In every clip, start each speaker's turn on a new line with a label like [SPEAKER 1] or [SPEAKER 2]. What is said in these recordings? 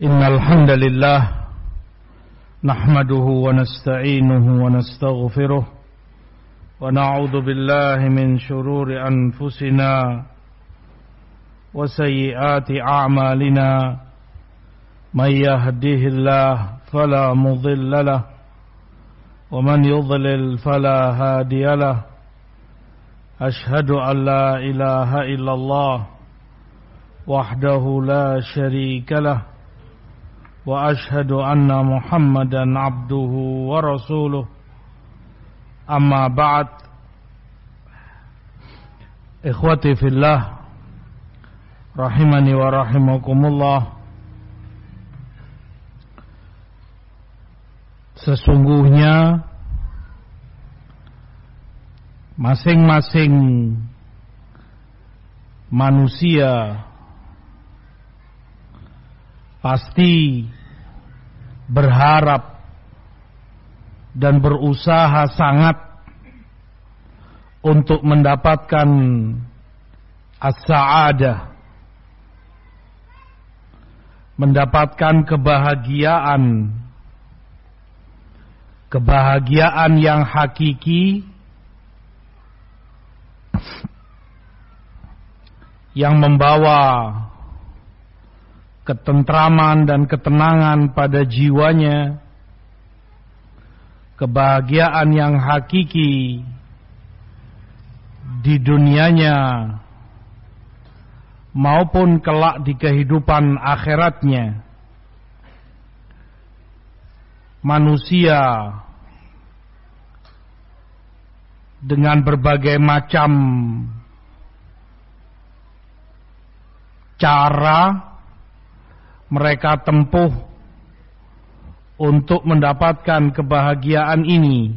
[SPEAKER 1] إن الحمد لله نحمده ونستعينه ونستغفره ونعوذ بالله من شرور أنفسنا وسيئات أعمالنا. من يهده الله فلا مضل له ومن يضلل فلا هادي له. أشهد أن لا إله إلا الله وحده لا شريك له. وأشهد أن محمدا عبده ورسوله أما بعد إخوتي في الله رحمني ورحمكم الله Sesungguhnya masing-masing manusia pasti berharap dan berusaha sangat untuk mendapatkan as-sa'adah mendapatkan kebahagiaan kebahagiaan yang hakiki yang membawa ketentraman dan ketenangan pada jiwanya, kebahagiaan yang hakiki di dunianya maupun kelak di kehidupan akhiratnya. Manusia dengan berbagai macam cara mereka tempuh untuk mendapatkan kebahagiaan ini.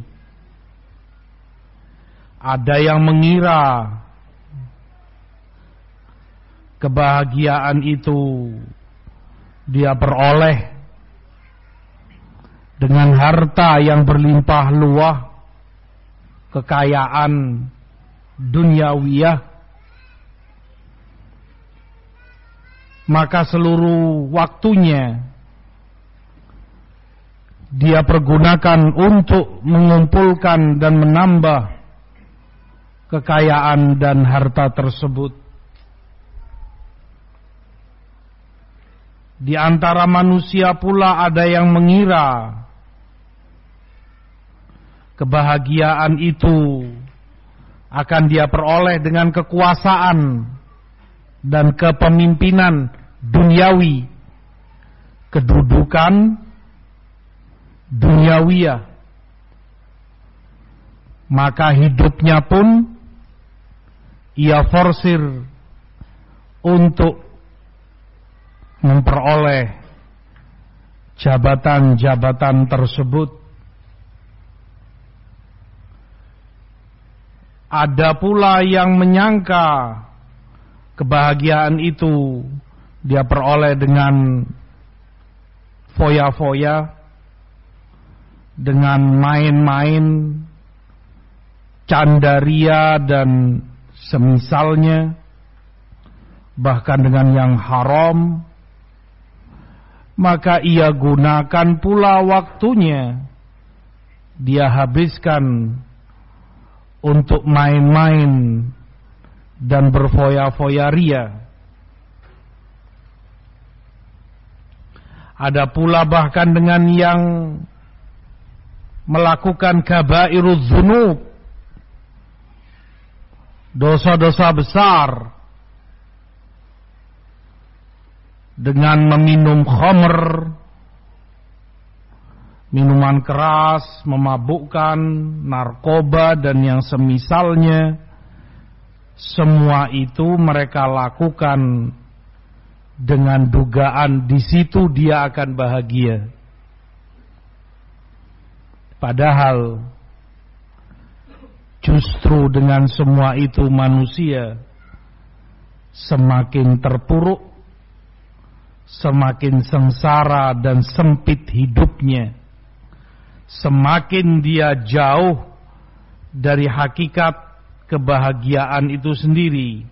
[SPEAKER 1] Ada yang mengira kebahagiaan itu dia peroleh dengan harta yang berlimpah luah, kekayaan duniawiyah maka seluruh waktunya dia pergunakan untuk mengumpulkan dan menambah kekayaan dan harta tersebut. Di antara manusia pula ada yang mengira kebahagiaan itu akan dia peroleh dengan kekuasaan dan kepemimpinan duniawi, kedudukan duniawiyah, maka hidupnya pun ia forsir untuk memperoleh jabatan-jabatan tersebut. Ada pula yang menyangka kebahagiaan itu dia peroleh dengan foya-foya, dengan main-main, candaria dan semisalnya, bahkan dengan yang haram, maka ia gunakan pula waktunya, dia habiskan untuk main-main dan berfoya-foya ria. Ada pula bahkan dengan yang melakukan kabairul zunub, dosa-dosa besar, dengan meminum khamr, minuman keras, memabukkan, narkoba dan yang semisalnya, semua itu mereka lakukan dengan dugaan di situ dia akan bahagia. Padahal justru dengan semua itu manusia semakin terpuruk, semakin sengsara dan sempit hidupnya. Semakin dia jauh dari hakikat kebahagiaan itu sendiri.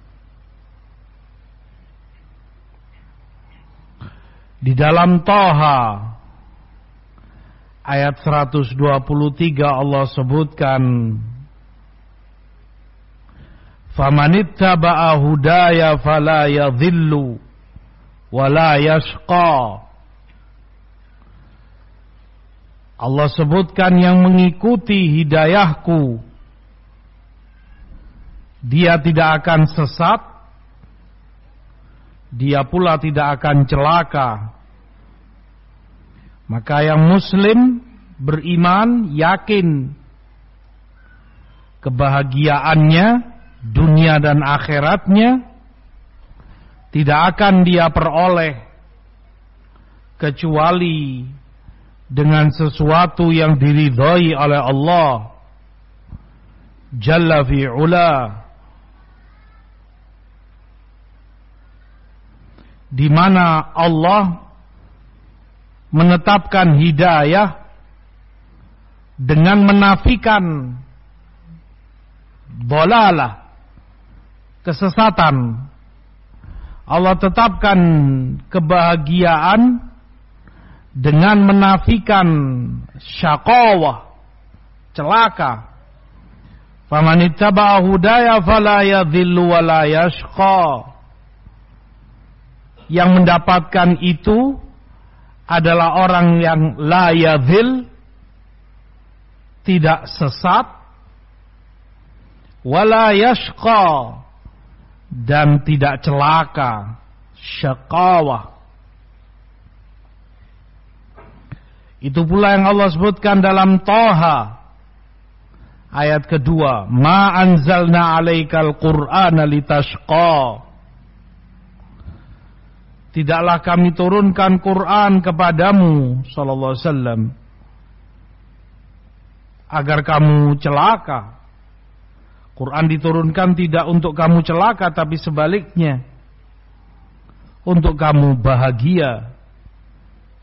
[SPEAKER 1] Di dalam Toha ayat 123 Allah sebutkan Famanittaba'a hudaya fala yadhillu wala yashqa Allah sebutkan yang mengikuti hidayahku dia tidak akan sesat. Dia pula tidak akan celaka. Maka yang muslim beriman yakin kebahagiaannya dunia dan akhiratnya tidak akan dia peroleh kecuali dengan sesuatu yang diridhoi oleh Allah Jalla fi'ula di mana Allah menetapkan hidayah dengan menafikan dolalah kesesatan. Allah tetapkan kebahagiaan dengan menafikan syaqawah, celaka. Faman ittaba'a hudaya fala yadhillu wa la yashqa. Yang mendapatkan itu adalah orang yang la tidak sesat wala yashqa dan tidak celaka syaqawah itu pula yang Allah sebutkan dalam Toha ayat kedua. Ma anzalna alaikal qur'ana litashqa tidaklah kami turunkan Quran kepadamu sallallahu alaihi wasallam agar kamu celaka Quran diturunkan tidak untuk kamu celaka tapi sebaliknya untuk kamu bahagia.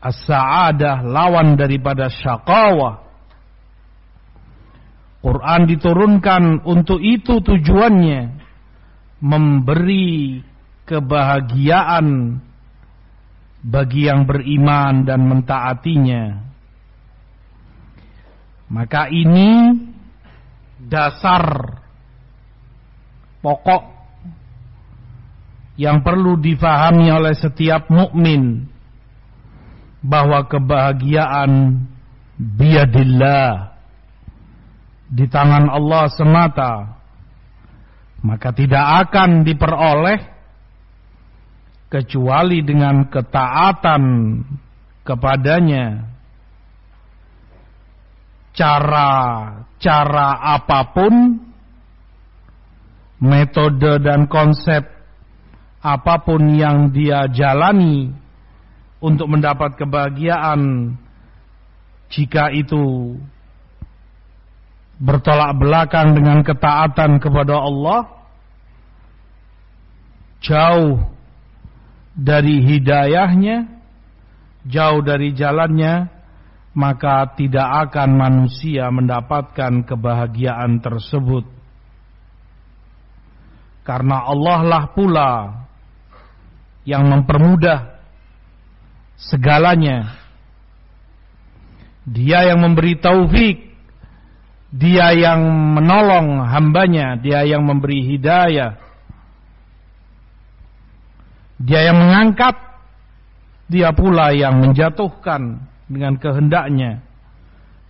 [SPEAKER 1] As-sa'adah lawan daripada syaqawah. Quran diturunkan untuk itu tujuannya memberi kebahagiaan bagi yang beriman dan mentaatinya. Maka ini dasar pokok yang perlu difahami oleh setiap mukmin bahwa kebahagiaan biadillah di tangan Allah semata maka tidak akan diperoleh kecuali dengan ketaatan kepadanya. Cara-cara apa pun metode dan konsep apa pun yang dia jalani untuk mendapat kebahagiaan jika itu bertolak belakang dengan ketaatan kepada Allah jauh dari hidayahnya jauh dari jalannya maka tidak akan manusia mendapatkan kebahagiaan tersebut karena Allah lah pula yang mempermudah segalanya. Dia yang memberi taufik, dia yang menolong hambanya, dia yang memberi hidayah. Dia yang mengangkat, dia pula yang menjatuhkan dengan kehendaknya.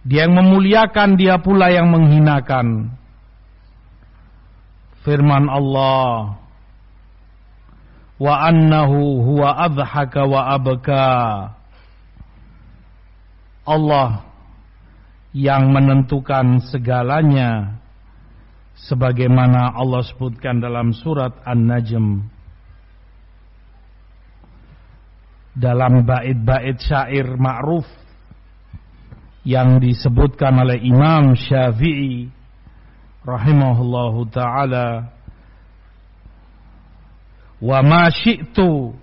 [SPEAKER 1] Dia yang memuliakan, dia pula yang menghinakan. Firman Allah wa annahu huwa adhaka wa abka. Allah yang menentukan segalanya sebagaimana Allah sebutkan dalam surat An-Najm dalam bait-bait syair ma'ruf yang disebutkan oleh Imam Syafi'i rahimahullahu taala. Wa ma syi'tu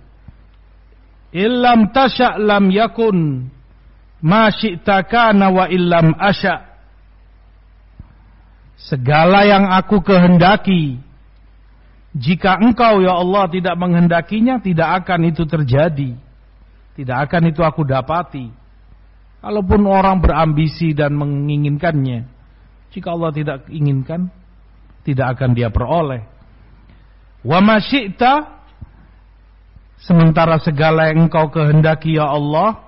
[SPEAKER 1] illam tasha' lam yakun ma syi'ta kana wa illam asya segala yang aku kehendaki jika engkau ya Allah tidak menghendakinya tidak akan itu terjadi Tidak akan itu aku dapati. Kalaupun orang berambisi dan menginginkannya, jika Allah tidak inginkan, tidak akan dia peroleh. Wa masyi'ta sementara segala yang engkau kehendaki ya Allah,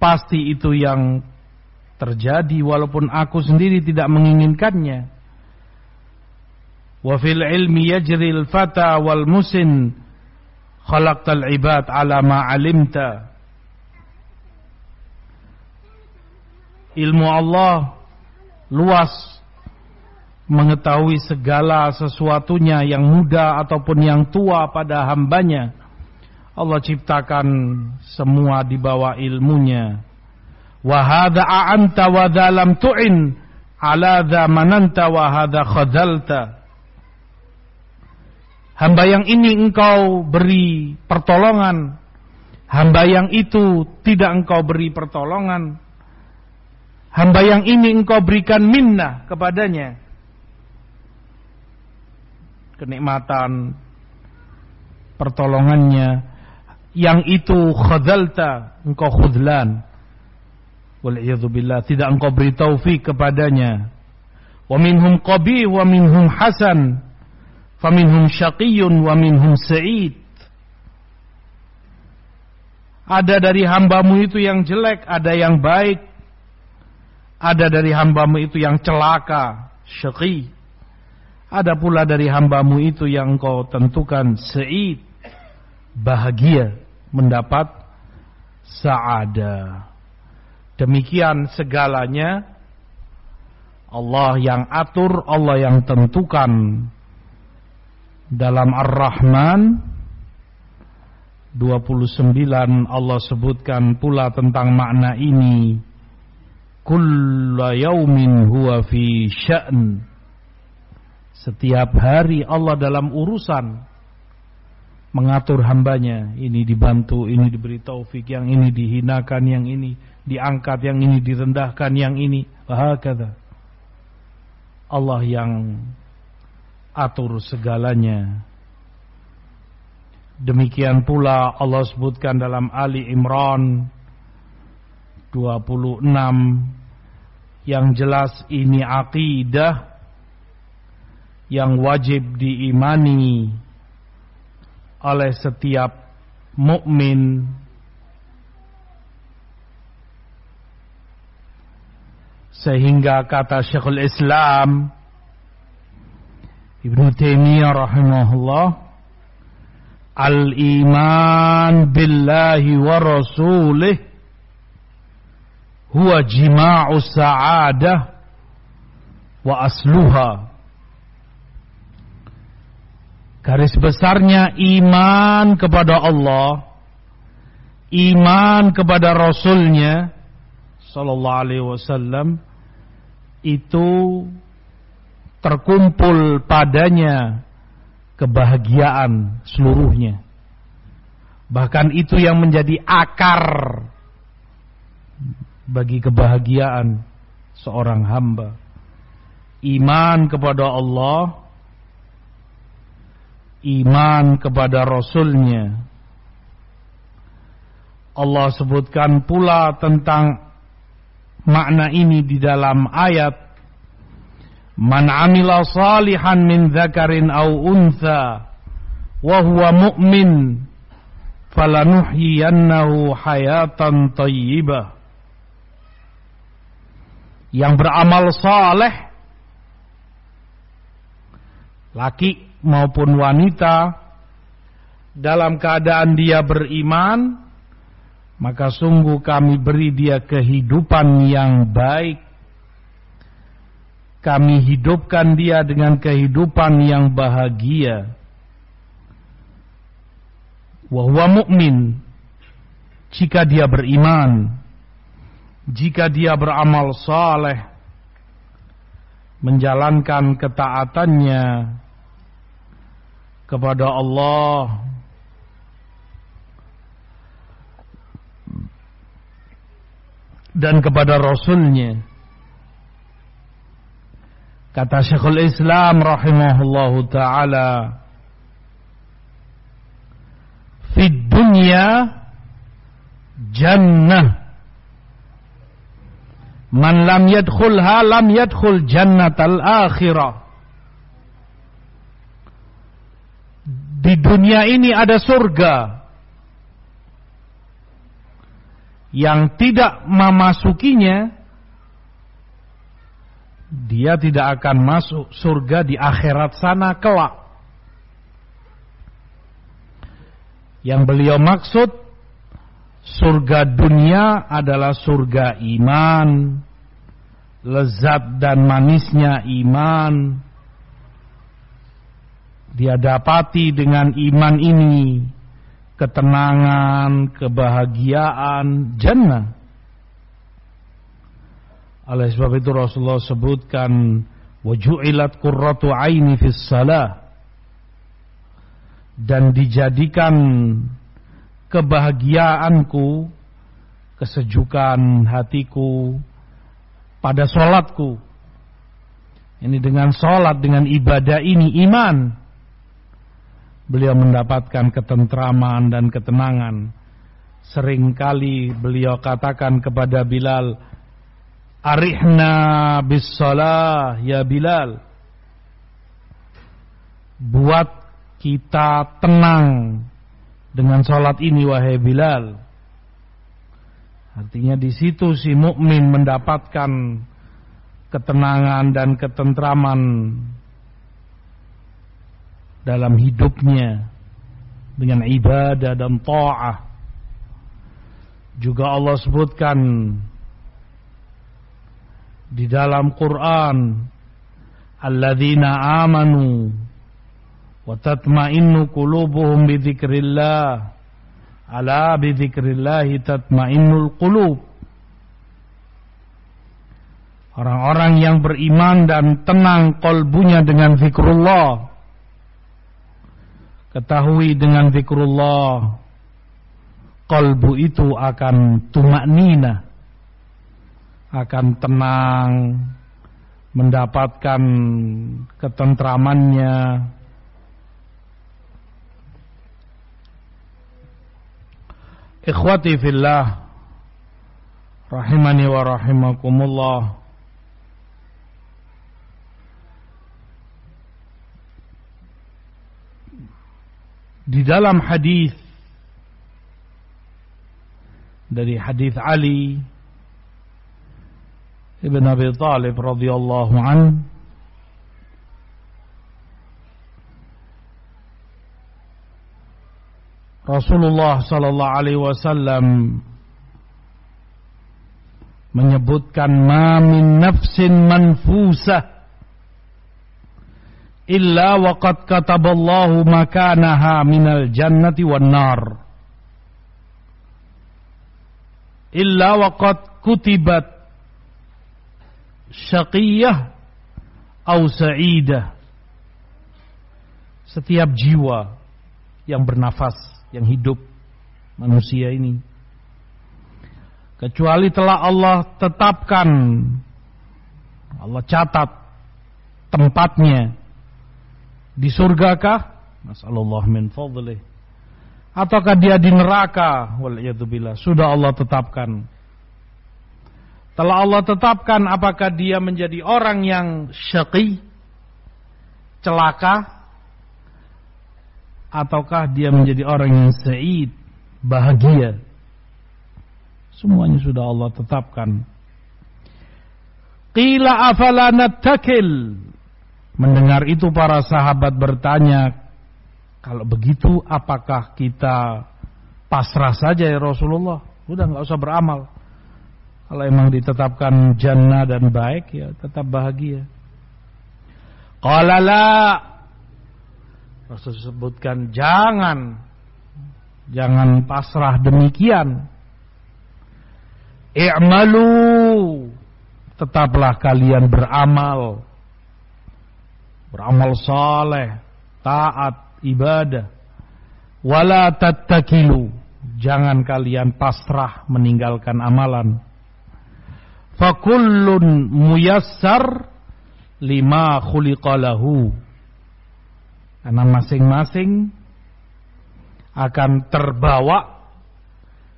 [SPEAKER 1] pasti itu yang terjadi walaupun aku sendiri tidak menginginkannya. Wa fil ilmi yajril fata wal musin khalaqtal ibad ala ma alimta. Ilmu Allah luas. Mengetahui segala sesuatunya yang muda ataupun yang tua pada hambanya. Allah ciptakan semua di bawah ilmunya. Wa hadza a'anta wa lam tu'in. Ala dha mananta wa hadza khadzalta hamba yang ini engkau beri pertolongan hamba yang itu tidak engkau beri pertolongan Hamba yang ini engkau berikan minnah kepadanya. Kenikmatan, pertolongannya. Yang itu khadalta, engkau khudlan. Wal'iyadzubillah, tidak engkau beri taufik kepadanya. Wa minhum qabih wa minhum hasan. Faminhum syaqiyun wa minhum sa'id. Ada dari hambamu itu yang jelek, ada yang baik, ada dari hambamu itu yang celaka, syaqi. Ada pula dari hambamu itu yang kau tentukan sa'id, bahagia, mendapat sa'ada. Demikian segalanya Allah yang atur, Allah yang tentukan. Dalam Ar-Rahman 29 Allah sebutkan pula tentang makna ini. Kulla yaumin huwa fi sya'n. Setiap hari Allah dalam urusan mengatur hambanya. Ini dibantu ini diberi taufik yang ini dihinakan yang ini diangkat yang ini direndahkan yang ini. Bahakada Allah yang atur segalanya. Demikian pula Allah sebutkan dalam Ali Imran 26 yang jelas ini akidah yang wajib diimani oleh setiap mukmin. Sehingga kata Syekhul Islam Ibnu Taimiyah rahimahullah al-iman billahi wa rasulih huwa jima'u sa'adah wa asluha. Garis besarnya iman kepada Allah iman kepada Rasulnya Sallallahu Alaihi Wasallam itu terkumpul padanya kebahagiaan seluruhnya bahkan itu yang menjadi akar bagi kebahagiaan seorang hamba. Iman kepada Allah, iman kepada Rasulnya. Allah sebutkan pula tentang makna ini di dalam ayat Man amila salihan min dzakarin aw untha wa huwa mu'min falanuhyiyannahu hayatan thayyibah yang beramal saleh laki maupun wanita dalam keadaan dia beriman maka sungguh kami beri dia kehidupan yang baik kami hidupkan dia dengan kehidupan yang bahagia. Wahwa mukmin jika dia beriman jika dia beramal saleh menjalankan ketaatannya kepada Allah dan kepada Rasulnya kata Syekhul Islam rahimahullahu taala fid dunya jannah. Man lam yadkhulha lam yadkhul jannatal akhirah. Di dunia ini ada surga yang tidak memasukinya dia tidak akan masuk surga di akhirat sana kelak. Yang beliau maksud surga dunia adalah surga iman, lezat dan manisnya iman. Dia dapati dengan iman ini ketenangan, kebahagiaan, jannah. Oleh sebab itu Rasulullah sebutkan waju'ilat qurratu aini fis salah. Dan dijadikan kebahagiaanku kesejukan hatiku pada solatku. Ini dengan solat dengan ibadah ini iman. Beliau mendapatkan ketentraman dan ketenangan. Seringkali beliau katakan kepada Bilal Arihna bis salah ya Bilal. Buat kita tenang dengan salat ini wahai Bilal. Artinya di situ si mukmin mendapatkan ketenangan dan ketentraman dalam hidupnya dengan ibadah dan ta'ah. Juga Allah sebutkan di dalam Quran alladzina amanu wa tatma'innu qulubuhum bi dzikrillah ala bi dzikrillah tatma'innul qulub. Orang-orang yang beriman dan tenang kolbunya dengan zikrullah Ketahui dengan zikrullah Kolbu itu akan tumaknina akan tenang, mendapatkan ketentramannya. Ikhwati fillah rahimani wa rahimakumullah. Di dalam hadis dari hadis Ali Ibn Abi Talib radhiyallahu an. Rasulullah sallallahu alaihi wasallam menyebutkan ma min nafsin manfusah illa waqad kataballahu makanaha minal jannati wan nar. Illa waqad kutibat syaqiyah au sa'idah. Setiap jiwa yang bernafas, yang hidup manusia ini kecuali telah Allah tetapkan Allah catat tempatnya di surgakah? Masallallahu min fadlih. Ataukah dia di neraka? Waliyadzubillah. Sudah Allah tetapkan telah Allah tetapkan apakah dia menjadi orang yang syaqi, celaka, ataukah dia menjadi orang yang sa'id, bahagia. Semuanya sudah Allah tetapkan. Qila afala nattakil. Mendengar itu para sahabat bertanya, kalau begitu apakah kita pasrah saja ya Rasulullah? Udah nggak usah beramal. Kalau emang ditetapkan jannah dan baik ya tetap bahagia. Qala la Rasul sebutkan jangan jangan pasrah demikian. I'malu tetaplah kalian beramal. Beramal saleh, taat, ibadah. Wala tattakilu. Jangan kalian pasrah meninggalkan amalan fakullun muyassar lima khuliqalahu karena masing-masing akan terbawa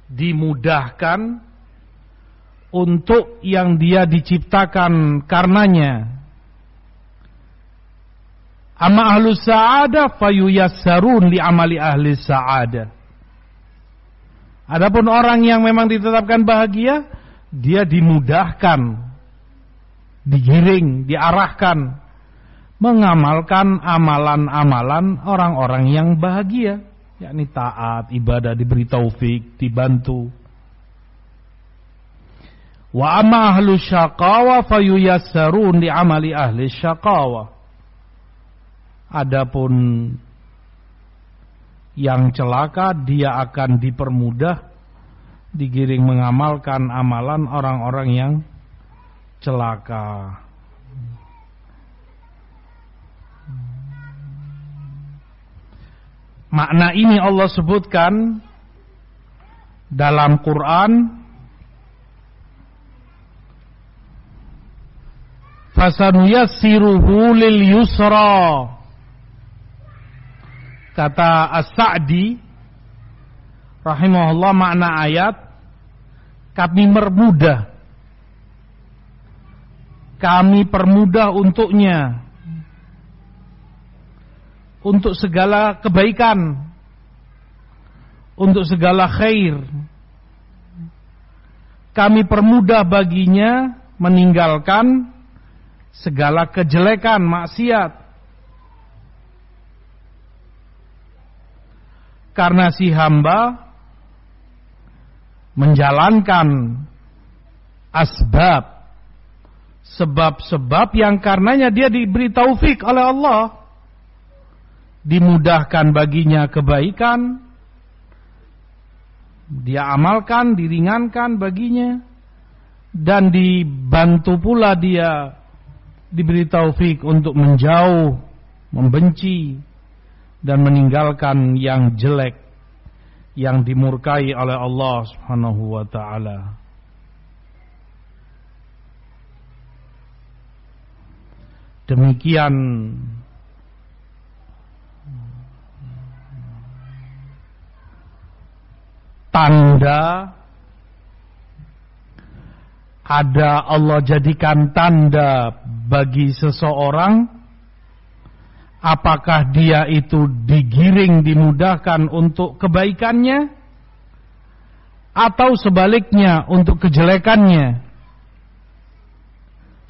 [SPEAKER 1] dimudahkan untuk yang dia diciptakan karenanya. Amma ahlu sa'adah fayuyassarun li amali ahli sa'adah. Adapun orang yang memang ditetapkan bahagia, dia dimudahkan, digiring, diarahkan mengamalkan amalan-amalan orang-orang yang bahagia, yakni taat, ibadah, diberi taufik, dibantu. Wa amma ahlu syaqawa fayuyassarun li amali ahli syaqawa. Adapun yang celaka dia akan dipermudah digiring mengamalkan amalan orang-orang yang celaka. Makna ini Allah sebutkan dalam Quran fasanuyassiruhu lil yusra kata As-Sa'di rahimahullah makna ayat kami permudah. Kami permudah untuknya. Untuk segala kebaikan. Untuk segala khair. Kami permudah baginya meninggalkan segala kejelekan, maksiat. Karena si hamba menjalankan asbab sebab-sebab yang karenanya dia diberi taufik oleh Allah. Dimudahkan baginya kebaikan dia amalkan diringankan baginya dan dibantu pula dia diberi taufik untuk menjauh, membenci dan meninggalkan yang jelek yang dimurkai oleh Allah Subhanahu wa taala. Demikian tanda ada Allah jadikan tanda bagi seseorang apakah dia itu digiring dimudahkan untuk kebaikannya? Atau sebaliknya untuk kejelekannya?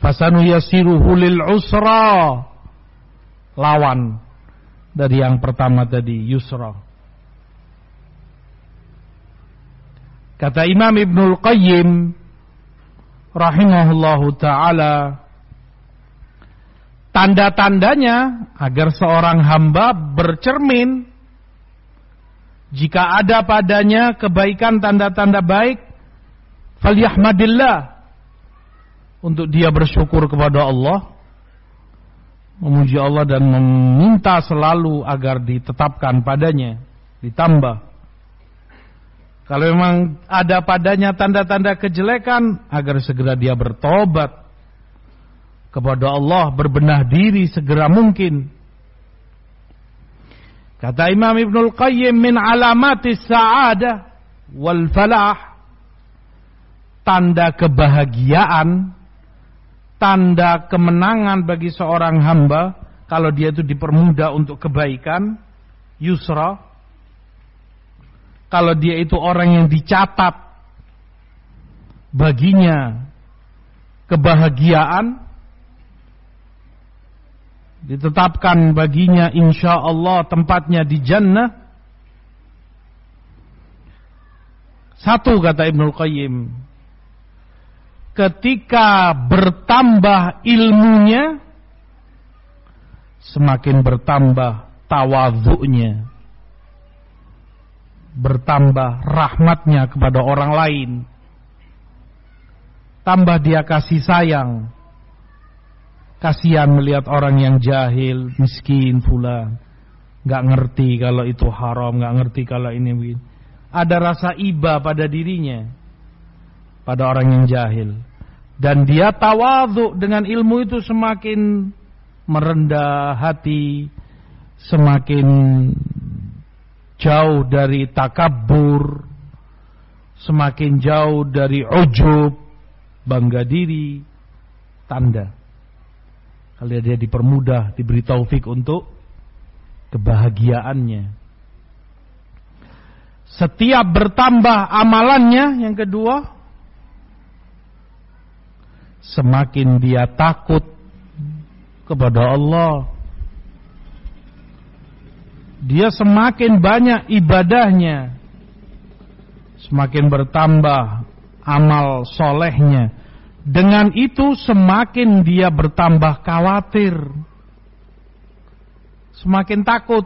[SPEAKER 1] Fasanu yasiruhu lil usra. Lawan dari yang pertama tadi yusra. Kata Imam Ibnul Qayyim rahimahullahu taala tanda-tandanya agar seorang hamba bercermin. Jika ada padanya kebaikan tanda-tanda baik falyahmadillah. Untuk dia bersyukur kepada Allah memuji Allah dan meminta selalu agar ditetapkan padanya ditambah. Kalau memang ada padanya tanda-tanda kejelekan, agar segera dia bertobat kepada Allah, berbenah diri segera mungkin. Kata Imam Ibnul Qayyim min alamatis sa'adah wal falah tanda kebahagiaan, tanda kemenangan bagi seorang hamba kalau dia itu dipermudah untuk kebaikan, yusra, kalau dia itu orang yang dicatat baginya kebahagiaan ditetapkan baginya insya Allah tempatnya di jannah satu kata Ibnul Qayyim ketika bertambah ilmunya semakin bertambah tawadhu'nya bertambah rahmatnya kepada orang lain. Tambah dia kasih sayang. Kasihan melihat orang yang jahil, miskin pula. Gak ngerti kalau itu haram, gak ngerti kalau ini Ada rasa iba pada dirinya. Pada orang yang jahil. Dan dia tawaduk dengan ilmu itu semakin merendah hati, semakin jauh dari takabur, semakin jauh dari ujub, bangga diri, tanda. Kalau dia dipermudah, diberi taufik untuk kebahagiaannya. Setiap bertambah amalannya, yang kedua, semakin dia takut kepada Allah. Dia semakin banyak ibadahnya, semakin bertambah amal solehnya. Dengan itu semakin dia bertambah khawatir, semakin takut.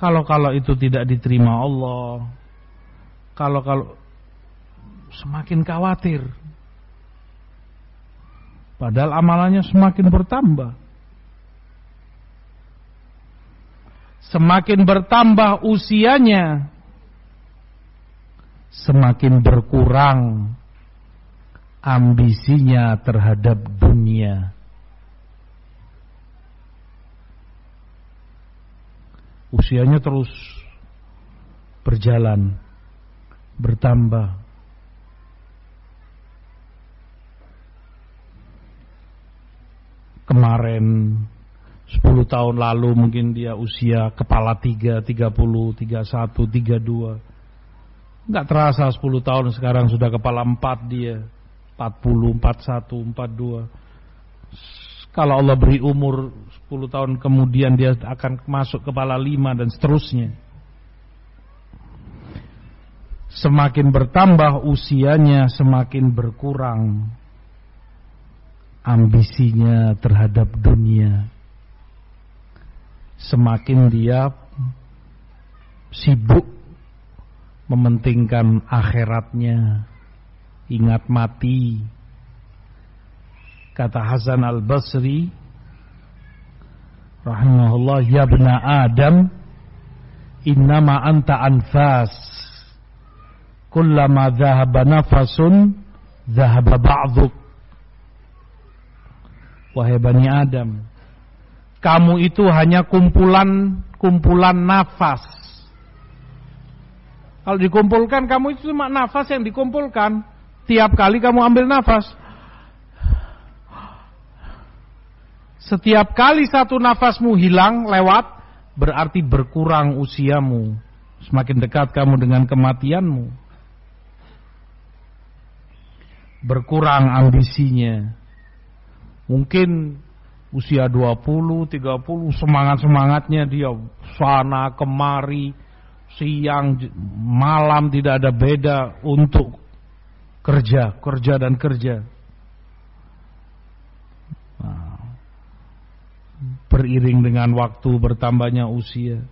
[SPEAKER 1] Kalau-kalau itu tidak diterima Allah, kalau-kalau semakin khawatir. Padahal amalannya semakin bertambah. Semakin bertambah usianya, semakin berkurang ambisinya terhadap dunia. Usianya terus berjalan, bertambah. Kemarin 10 tahun lalu mungkin dia usia kepala 3, 30, 31, 32 Enggak terasa 10 tahun sekarang sudah kepala 4 dia. 40, 41, 42. Kalau Allah beri umur 10 tahun kemudian dia akan masuk kepala 5 dan seterusnya. Semakin bertambah usianya semakin berkurang ambisinya terhadap dunia. Semakin dia sibuk mementingkan akhiratnya, ingat mati. Kata Hasan Al-Basri rahimahullah, "Ya bena Adam, innama anta anfas. Kullama dhahaba nafasun, dhahaba ba'duk." Wahai Bani Adam, kamu itu hanya kumpulan kumpulan nafas kalau dikumpulkan kamu itu cuma nafas yang dikumpulkan. Tiap kali kamu ambil nafas. Setiap kali satu nafasmu hilang lewat berarti berkurang usiamu. Semakin dekat kamu dengan kematianmu. Berkurang ambisinya. Mungkin usia 20, 30 semangat-semangatnya dia sana kemari siang, malam tidak ada beda untuk kerja, kerja dan kerja. Nah, beriring dengan waktu bertambahnya usia,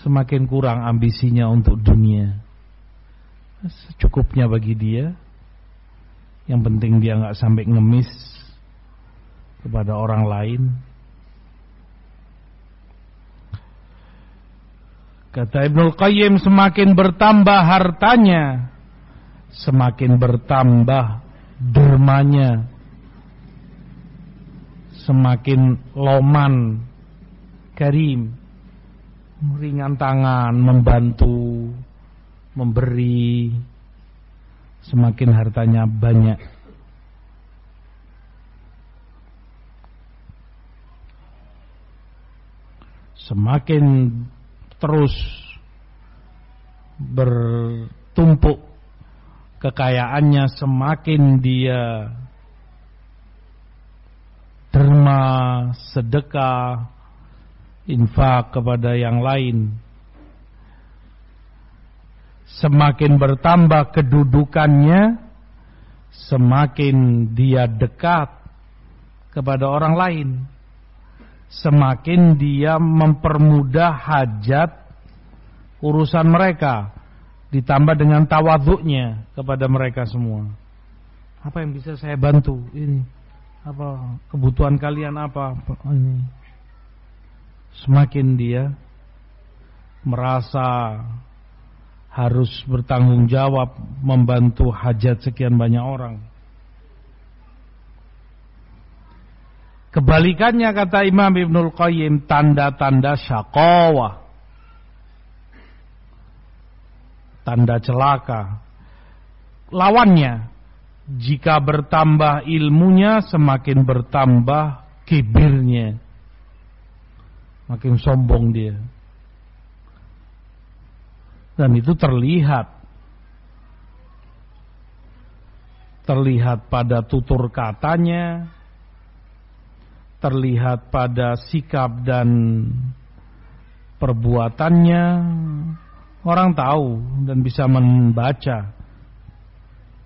[SPEAKER 1] semakin kurang ambisinya untuk dunia. Secukupnya bagi dia. Yang penting dia nggak sampai ngemis kepada orang lain. Kata Ibnul Qayyim semakin bertambah hartanya Semakin bertambah dermanya Semakin loman Karim Ringan tangan Membantu Memberi Semakin hartanya banyak. Semakin terus bertumpuk kekayaannya semakin dia derma, sedekah, infak kepada yang lain. Semakin bertambah kedudukannya, semakin dia dekat kepada orang lain semakin dia mempermudah hajat urusan mereka ditambah dengan tawaduknya kepada mereka semua. Apa yang bisa saya bantu ini? Apa kebutuhan kalian apa? Ini. Semakin dia merasa harus bertanggung jawab membantu hajat sekian banyak orang. Kebalikannya kata Imam Ibnul Qayyim tanda-tanda syakawah. Tanda celaka. Lawannya, jika bertambah ilmunya semakin bertambah kibirnya. Makin sombong dia. Dan itu terlihat. Terlihat pada tutur katanya, terlihat pada sikap dan perbuatannya. Orang tahu dan bisa membaca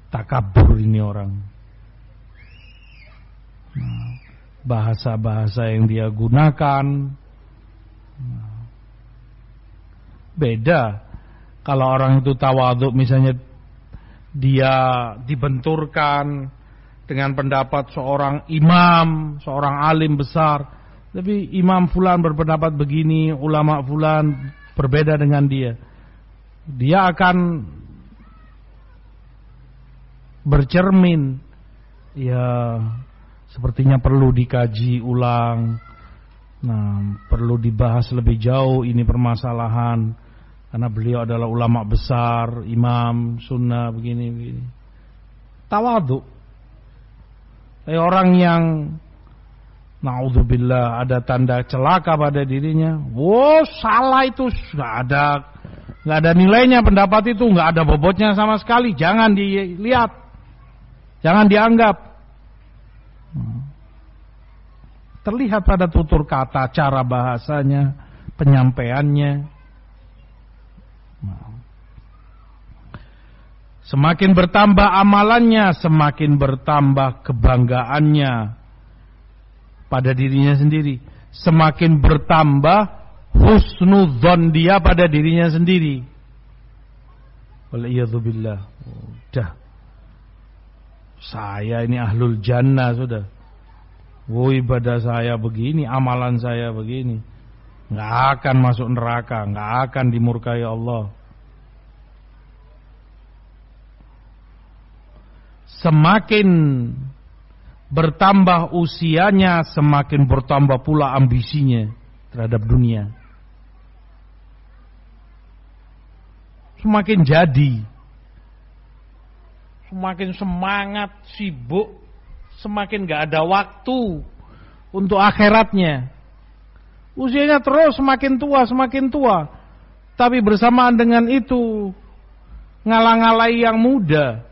[SPEAKER 1] takabur ini orang. Nah, bahasa-bahasa yang dia gunakan nah, beda kalau orang itu tawaduk misalnya dia dibenturkan dengan pendapat seorang imam, seorang alim besar, tapi imam fulan berpendapat begini, ulama fulan berbeda dengan dia. Dia akan bercermin. Ya sepertinya perlu dikaji ulang. Nah perlu dibahas lebih jauh ini permasalahan. Karena beliau adalah ulama besar imam sunnah begini begini. Tawadu eh, orang yang naudzubillah ada tanda celaka pada dirinya. Wow salah itu. Nggak ada nggak ada nilainya pendapat itu nggak ada bobotnya sama sekali jangan dilihat Jangan dianggap. Terlihat pada tutur kata, cara bahasanya, penyampaiannya. Semakin bertambah amalannya, semakin bertambah kebanggaannya pada dirinya sendiri. Semakin bertambah husnudzon dia pada dirinya sendiri. Waliyadzubillah. Udah. Saya ini ahlul jannah sudah. Oh ibadah saya begini, amalan saya begini. Nggak akan masuk neraka, nggak akan dimurkai Allah. Semakin bertambah usianya, semakin bertambah pula ambisinya terhadap dunia. Semakin jadi semakin semangat, sibuk, semakin gak ada waktu untuk akhiratnya. Usianya terus semakin tua, semakin tua. Tapi bersamaan dengan itu, ngalang-ngalai yang muda.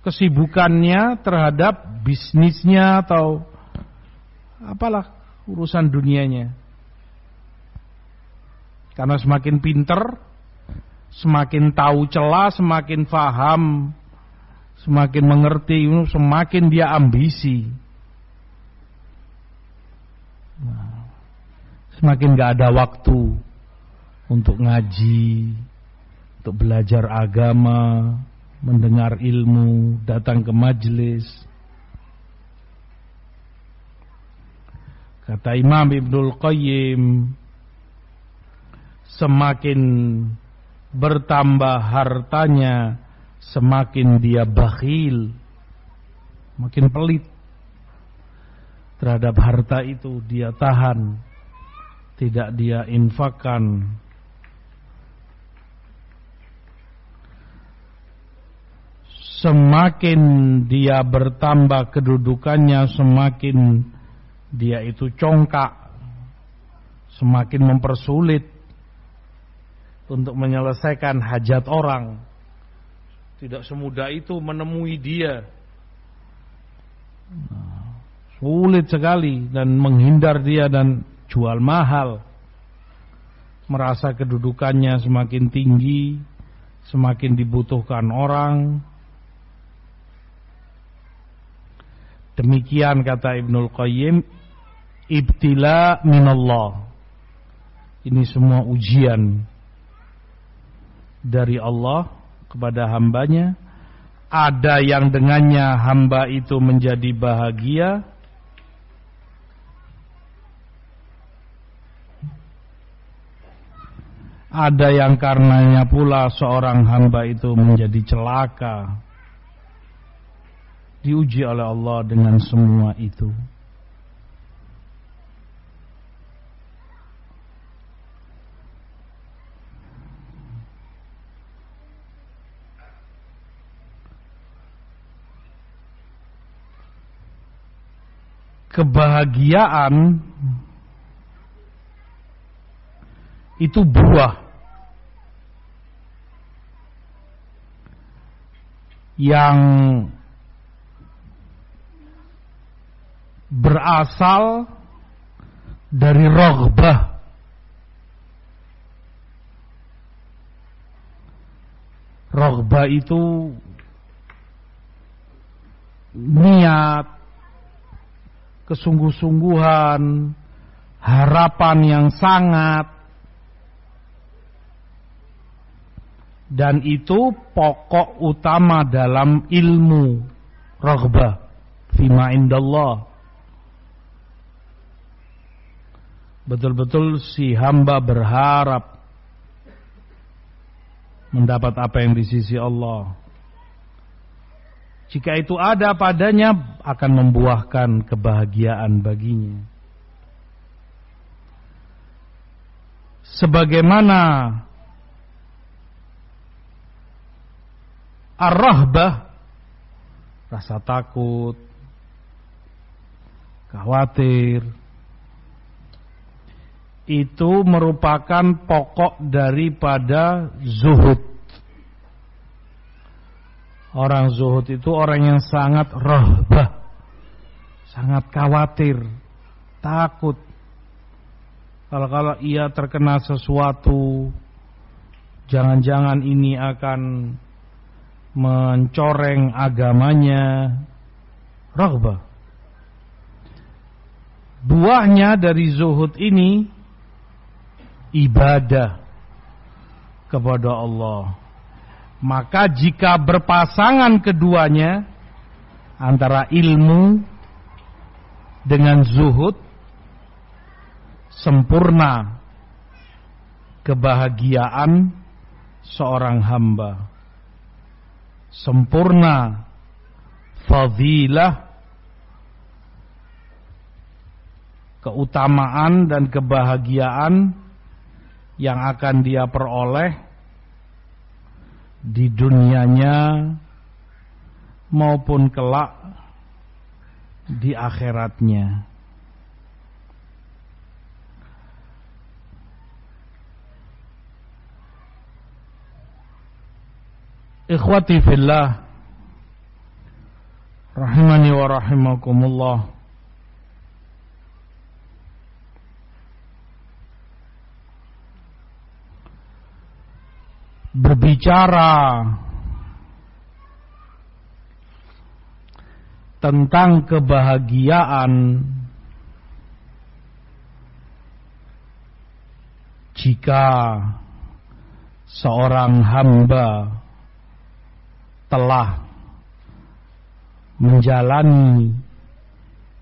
[SPEAKER 1] Kesibukannya terhadap bisnisnya atau apalah urusan dunianya. Karena semakin pinter, semakin tahu celah, semakin faham, semakin mengerti, semakin dia ambisi. Nah, semakin gak ada waktu untuk ngaji, untuk belajar agama, mendengar ilmu, datang ke majelis. Kata Imam Ibnul Qayyim, semakin bertambah hartanya semakin dia bakhil makin pelit. Terhadap harta itu dia tahan tidak dia infakkan semakin dia bertambah kedudukannya semakin dia itu congkak semakin mempersulit untuk menyelesaikan hajat orang. Tidak semudah itu menemui dia. Sulit sekali dan menghindar dia dan jual mahal. Merasa kedudukannya semakin tinggi, semakin dibutuhkan orang. Demikian kata Ibnul Qayyim, ibtila minallah. Ini semua ujian dari Allah kepada hambanya. Ada yang dengannya hamba itu menjadi bahagia. Ada yang karenanya pula seorang hamba itu menjadi celaka. Diuji oleh Allah dengan semua itu kebahagiaan itu buah yang berasal dari rohbah rohbah itu niat kesungguh-sungguhan harapan yang sangat dan itu pokok utama dalam ilmu rohbah fima indallah betul-betul si hamba berharap mendapat apa yang di sisi Allah. Jika itu ada padanya akan membuahkan kebahagiaan baginya. Sebagaimana ar-rahbah rasa takut, khawatir, itu merupakan pokok daripada zuhud. Orang zuhud itu orang yang sangat rohbah, sangat khawatir, takut. Kalau kalau ia terkena sesuatu, jangan-jangan ini akan mencoreng agamanya, rohbah. Buahnya dari zuhud ini ibadah kepada Allah. Maka jika berpasangan keduanya antara ilmu dengan zuhud sempurna kebahagiaan seorang hamba. Sempurna fadilah keutamaan dan kebahagiaan yang akan dia peroleh di dunianya maupun kelak di akhiratnya. Ikhwati fillah rahimani wa rahimakumullah. Berbicara tentang kebahagiaan jika seorang hamba telah menjalani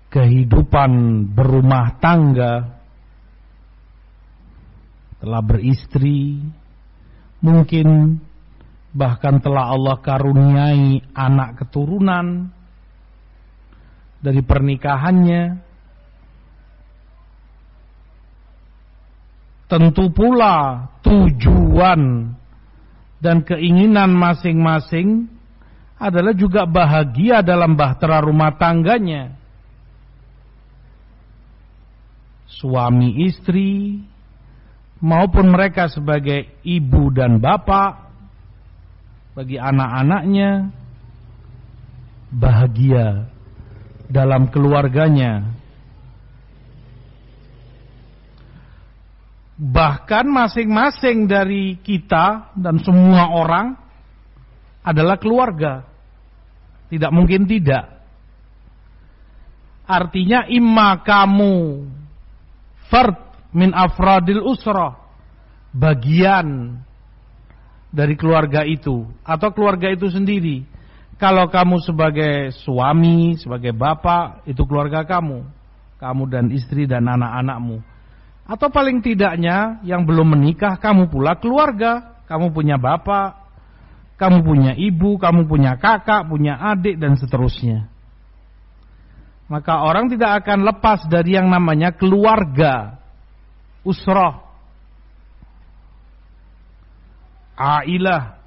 [SPEAKER 1] kehidupan berumah tangga telah beristri Mungkin bahkan telah Allah karuniai anak keturunan dari pernikahannya. Tentu pula tujuan dan keinginan masing-masing adalah juga bahagia dalam bahtera rumah tangganya. Suami istri maupun mereka sebagai ibu dan bapak bagi anak-anaknya bahagia dalam keluarganya. Bahkan masing-masing dari kita dan semua orang adalah keluarga. Tidak mungkin tidak. Artinya imma kamu fard min afradil usrah bagian dari keluarga itu atau keluarga itu sendiri. Kalau kamu sebagai suami sebagai bapak itu keluarga kamu. Kamu dan istri dan anak-anakmu. Atau paling tidaknya yang belum menikah kamu pula keluarga. Kamu punya bapak kamu punya ibu kamu punya kakak punya adik dan seterusnya. Maka orang tidak akan lepas dari yang namanya keluarga usrah, ailah,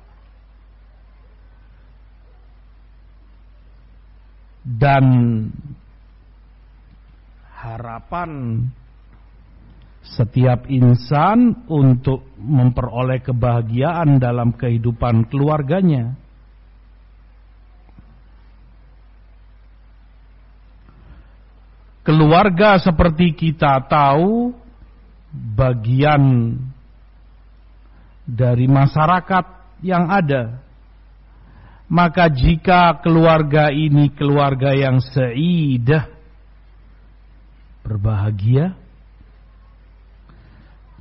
[SPEAKER 1] dan harapan setiap insan untuk memperoleh kebahagiaan dalam kehidupan keluarganya. Keluarga seperti kita tahu bagian dari masyarakat yang ada. Maka jika keluarga ini keluarga yang seidah, berbahagia,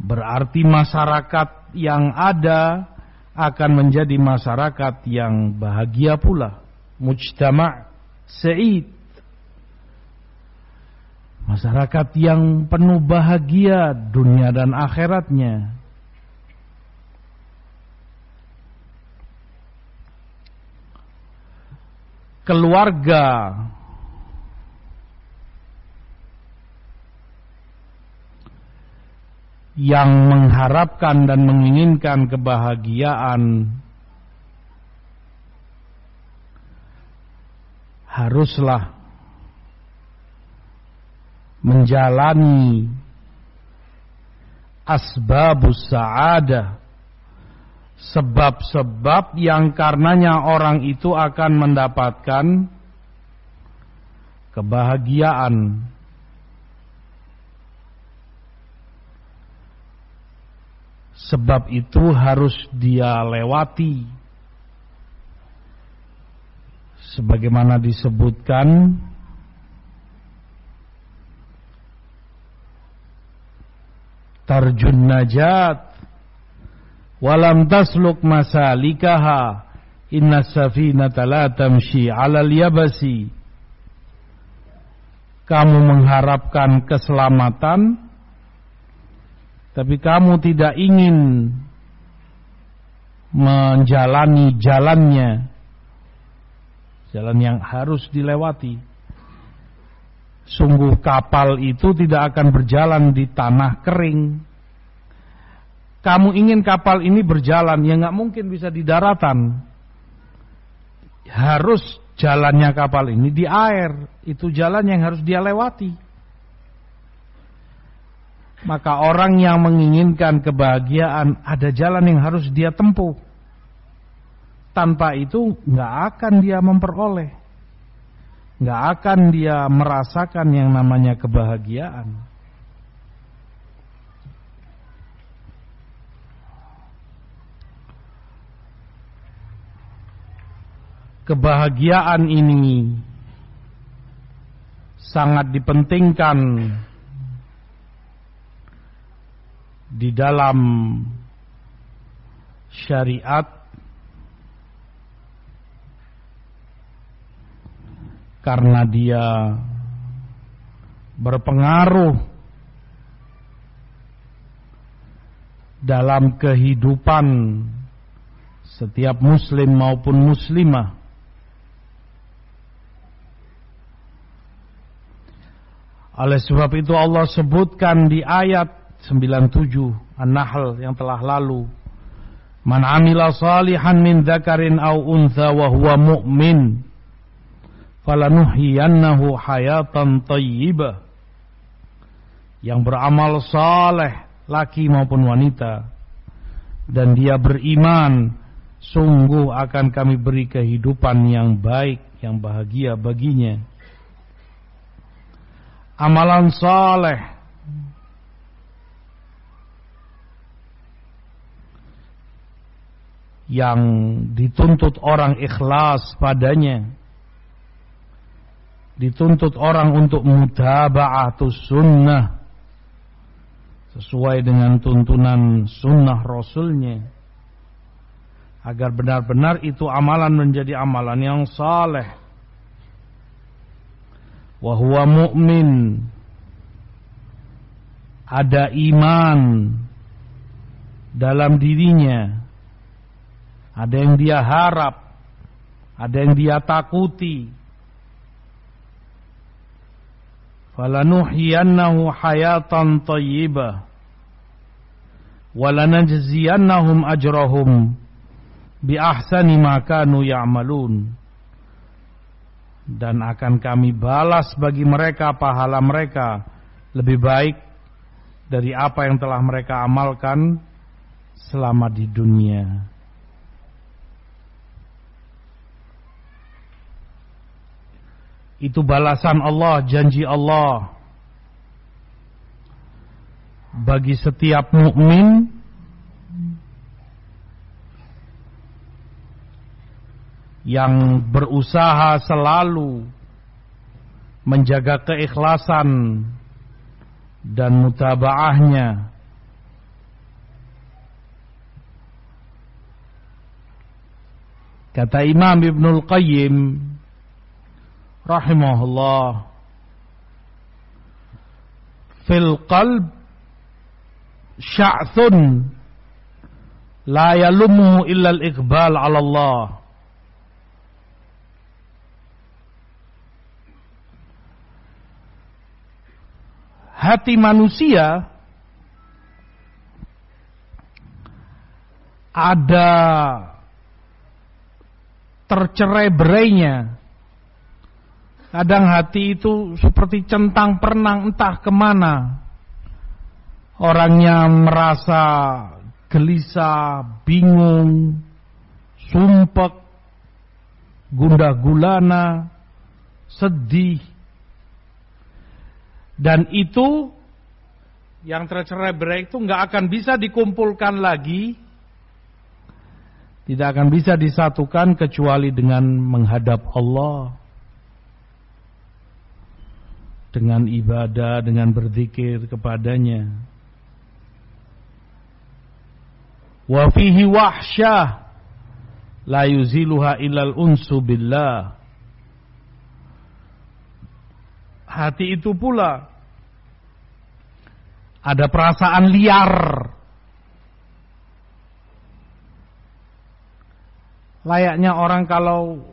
[SPEAKER 1] Berarti masyarakat yang ada akan menjadi masyarakat yang bahagia pula. Mujtama' sa'id. Masyarakat yang penuh bahagia dunia dan akhiratnya. Keluarga yang mengharapkan dan menginginkan kebahagiaan haruslah menjalani asbabus sa'adah sebab-sebab yang karenanya orang itu akan mendapatkan kebahagiaan Sebab itu harus dia lewati. Sebagaimana disebutkan tarjun najat. Walam tasluk masalikaha. Inna safinata la tamshi 'alal yabasi. Kamu mengharapkan keselamatan tapi kamu tidak ingin menjalani jalannya. Jalan yang harus dilewati sungguh kapal itu tidak akan berjalan di tanah kering. Kamu ingin kapal ini berjalan ya nggak mungkin bisa di daratan. Harus jalannya kapal ini di air. Itu jalan yang harus dia lewati. Maka orang yang menginginkan kebahagiaan ada jalan yang harus dia tempuh. Tanpa itu nggak akan dia memperoleh, nggak akan dia merasakan yang namanya kebahagiaan. Kebahagiaan ini sangat dipentingkan di dalam syariat karena dia berpengaruh dalam kehidupan setiap muslim maupun muslimah. Oleh sebab itu Allah sebutkan di ayat 97 An-Nahl yang telah lalu Man amila salihan min dzakarin aw untha wa huwa mu'min falanuhyiyannahu hayatan thayyibah yang beramal saleh laki maupun wanita. Dan dia beriman sungguh akan kami beri kehidupan yang baik yang bahagia baginya. Amalan saleh. Yang dituntut orang ikhlas padanya dituntut orang untuk mutaba'atus sunnah. Sesuai dengan tuntunan sunnah rasulnya. Agar benar-benar itu amalan menjadi amalan yang saleh. Wahwa mu'min. Ada iman dalam dirinya. Ada yang dia harap, ada yang dia takuti. Falanuhyiyannahu hayatan thayyibah walanajziyannahum ajrahum bi ahsani ma kanu dan akan kami balas bagi mereka pahala mereka lebih baik dari apa yang telah mereka amalkan selama di dunia. Itu balasan Allah, janji Allah. Bagi setiap mukmin yang berusaha selalu menjaga keikhlasan dan mutabaahnya kata Imam Ibnul Qayyim rahimahullah. Fil qalb sya'thun la yalumu illa al-iqbal 'ala Allah. Hati manusia ada tercerai berainya Kadang hati itu seperti centang perenang entah ke mana. Orangnya merasa gelisah, bingung, sumpek, gundah gulana, sedih. Dan itu yang tercerai berai itu nggak akan bisa dikumpulkan lagi, tidak akan bisa disatukan kecuali dengan menghadap Allah dengan ibadah, dengan berzikir kepadanya. Wa fihi wahsyah la yuziluha illal unsu billah. Hati itu pula ada perasaan liar. Layaknya orang kalau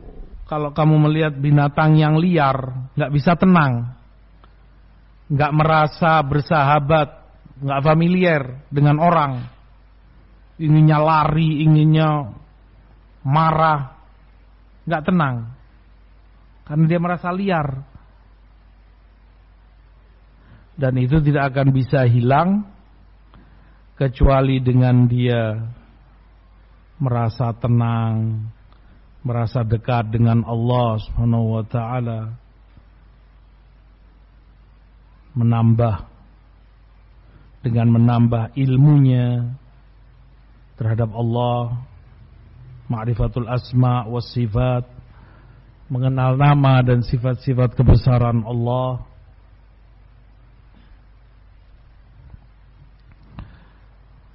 [SPEAKER 1] kalau kamu melihat binatang yang liar, nggak bisa tenang nggak merasa bersahabat, nggak familiar dengan orang, inginnya lari, inginnya marah, nggak tenang, karena dia merasa liar. Dan itu tidak akan bisa hilang kecuali dengan dia merasa tenang, merasa dekat dengan Allah Subhanahu wa taala menambah dengan menambah ilmunya terhadap Allah, ma'rifatul asma was sifat, mengenal nama dan sifat-sifat kebesaran Allah.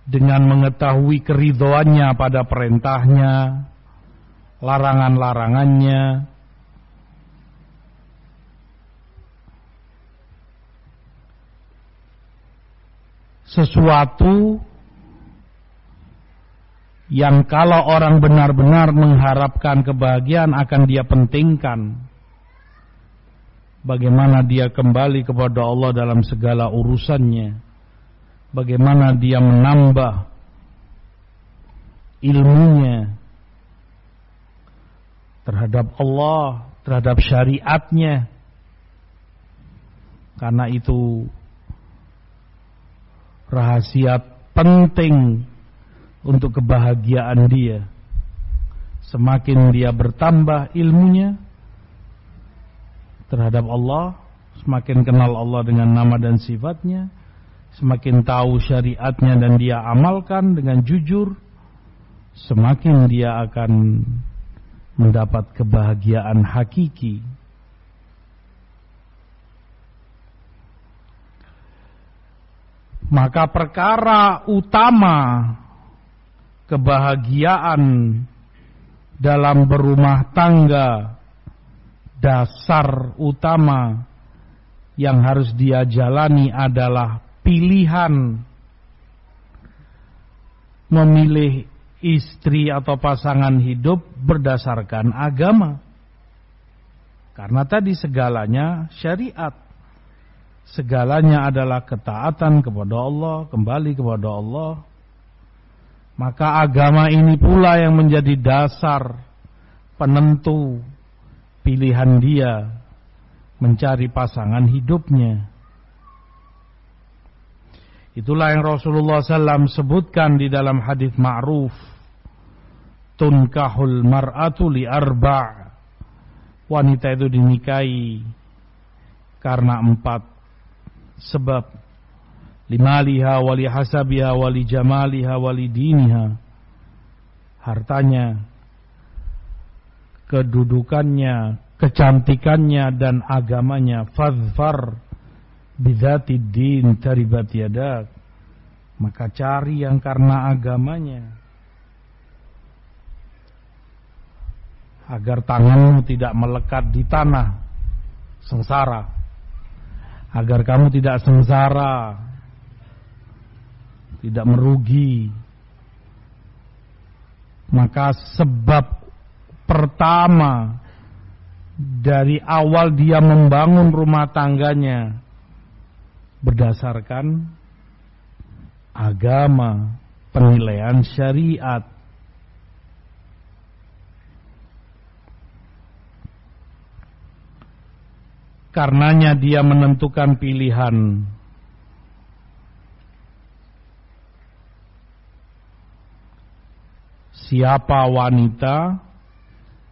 [SPEAKER 1] Dengan mengetahui keridoannya pada perintahnya, larangan-larangannya, sesuatu yang kalau orang benar-benar mengharapkan kebahagiaan akan dia pentingkan. Bagaimana dia kembali kepada Allah dalam segala urusannya. Bagaimana dia menambah ilmunya terhadap Allah, terhadap syariatnya. Karena itu rahasia penting untuk kebahagiaan dia. Semakin dia bertambah ilmunya terhadap Allah, semakin kenal Allah dengan nama dan sifatnya, semakin tahu syariatnya dan dia amalkan dengan jujur, semakin dia akan mendapat kebahagiaan hakiki. Maka perkara utama kebahagiaan dalam berumah tangga dasar utama yang harus dia jalani adalah pilihan memilih istri atau pasangan hidup berdasarkan agama. Karena tadi segalanya syariat segalanya adalah ketaatan kepada Allah, kembali kepada Allah, maka agama ini pula yang menjadi dasar penentu pilihan dia mencari pasangan hidupnya. Itulah yang Rasulullah SAW sebutkan di dalam hadis ma'ruf. Tunkahul mar'atu li arba' Wanita itu dinikahi karena empat sebab limaliha wali hasabiha wali jamaliha wali diniha hartanya kedudukannya kecantikannya dan agamanya. Fadfar bidzati din taribat yadak maka cari yang karena agamanya. Agar tanganmu tidak melekat di tanah sengsara agar kamu tidak sengsara tidak merugi maka sebab pertama dari awal dia membangun rumah tangganya berdasarkan agama, penilaian syariat. Karenanya dia menentukan pilihan siapa wanita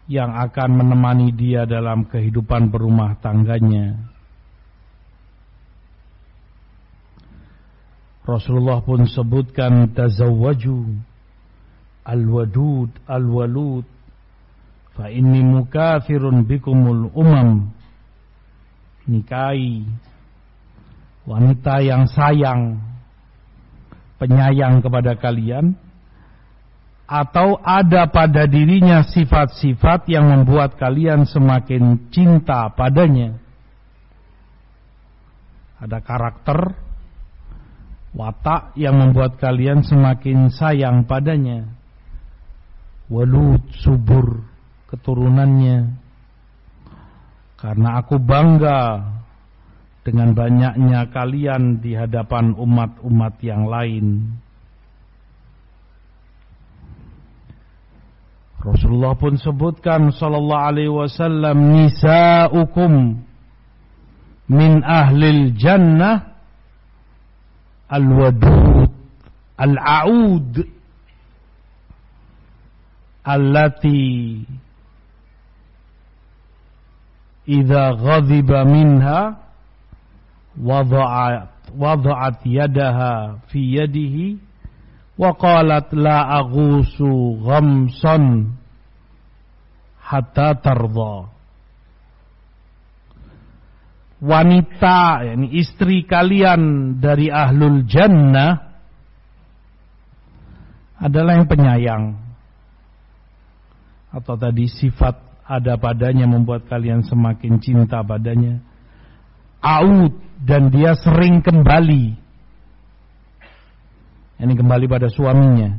[SPEAKER 1] yang akan menemani dia dalam kehidupan berumah tangganya. Rasulullah pun sebutkan tazawwaju al-wadud al-walud fa inni mukafirun bikumul umam nikahi wanita yang sayang penyayang kepada kalian atau ada pada dirinya sifat-sifat yang membuat kalian semakin cinta padanya. Ada karakter, watak yang membuat kalian semakin sayang padanya. Walud subur keturunannya. Karena aku bangga dengan banyaknya kalian di hadapan umat-umat yang lain. Rasulullah pun sebutkan sallallahu alaihi wasallam nisaukum min ahlil jannah al-wadud al-aud allati idza ghadiba minha wada'at wada'at yadaha fi yadihi wa qalat la aghusu ghamsan hatta tardha wanita yakni istri kalian dari ahlul jannah adalah yang penyayang. Atau tadi sifat ada padanya membuat kalian semakin cinta padanya aud dan dia sering kembali ini kembali pada suaminya.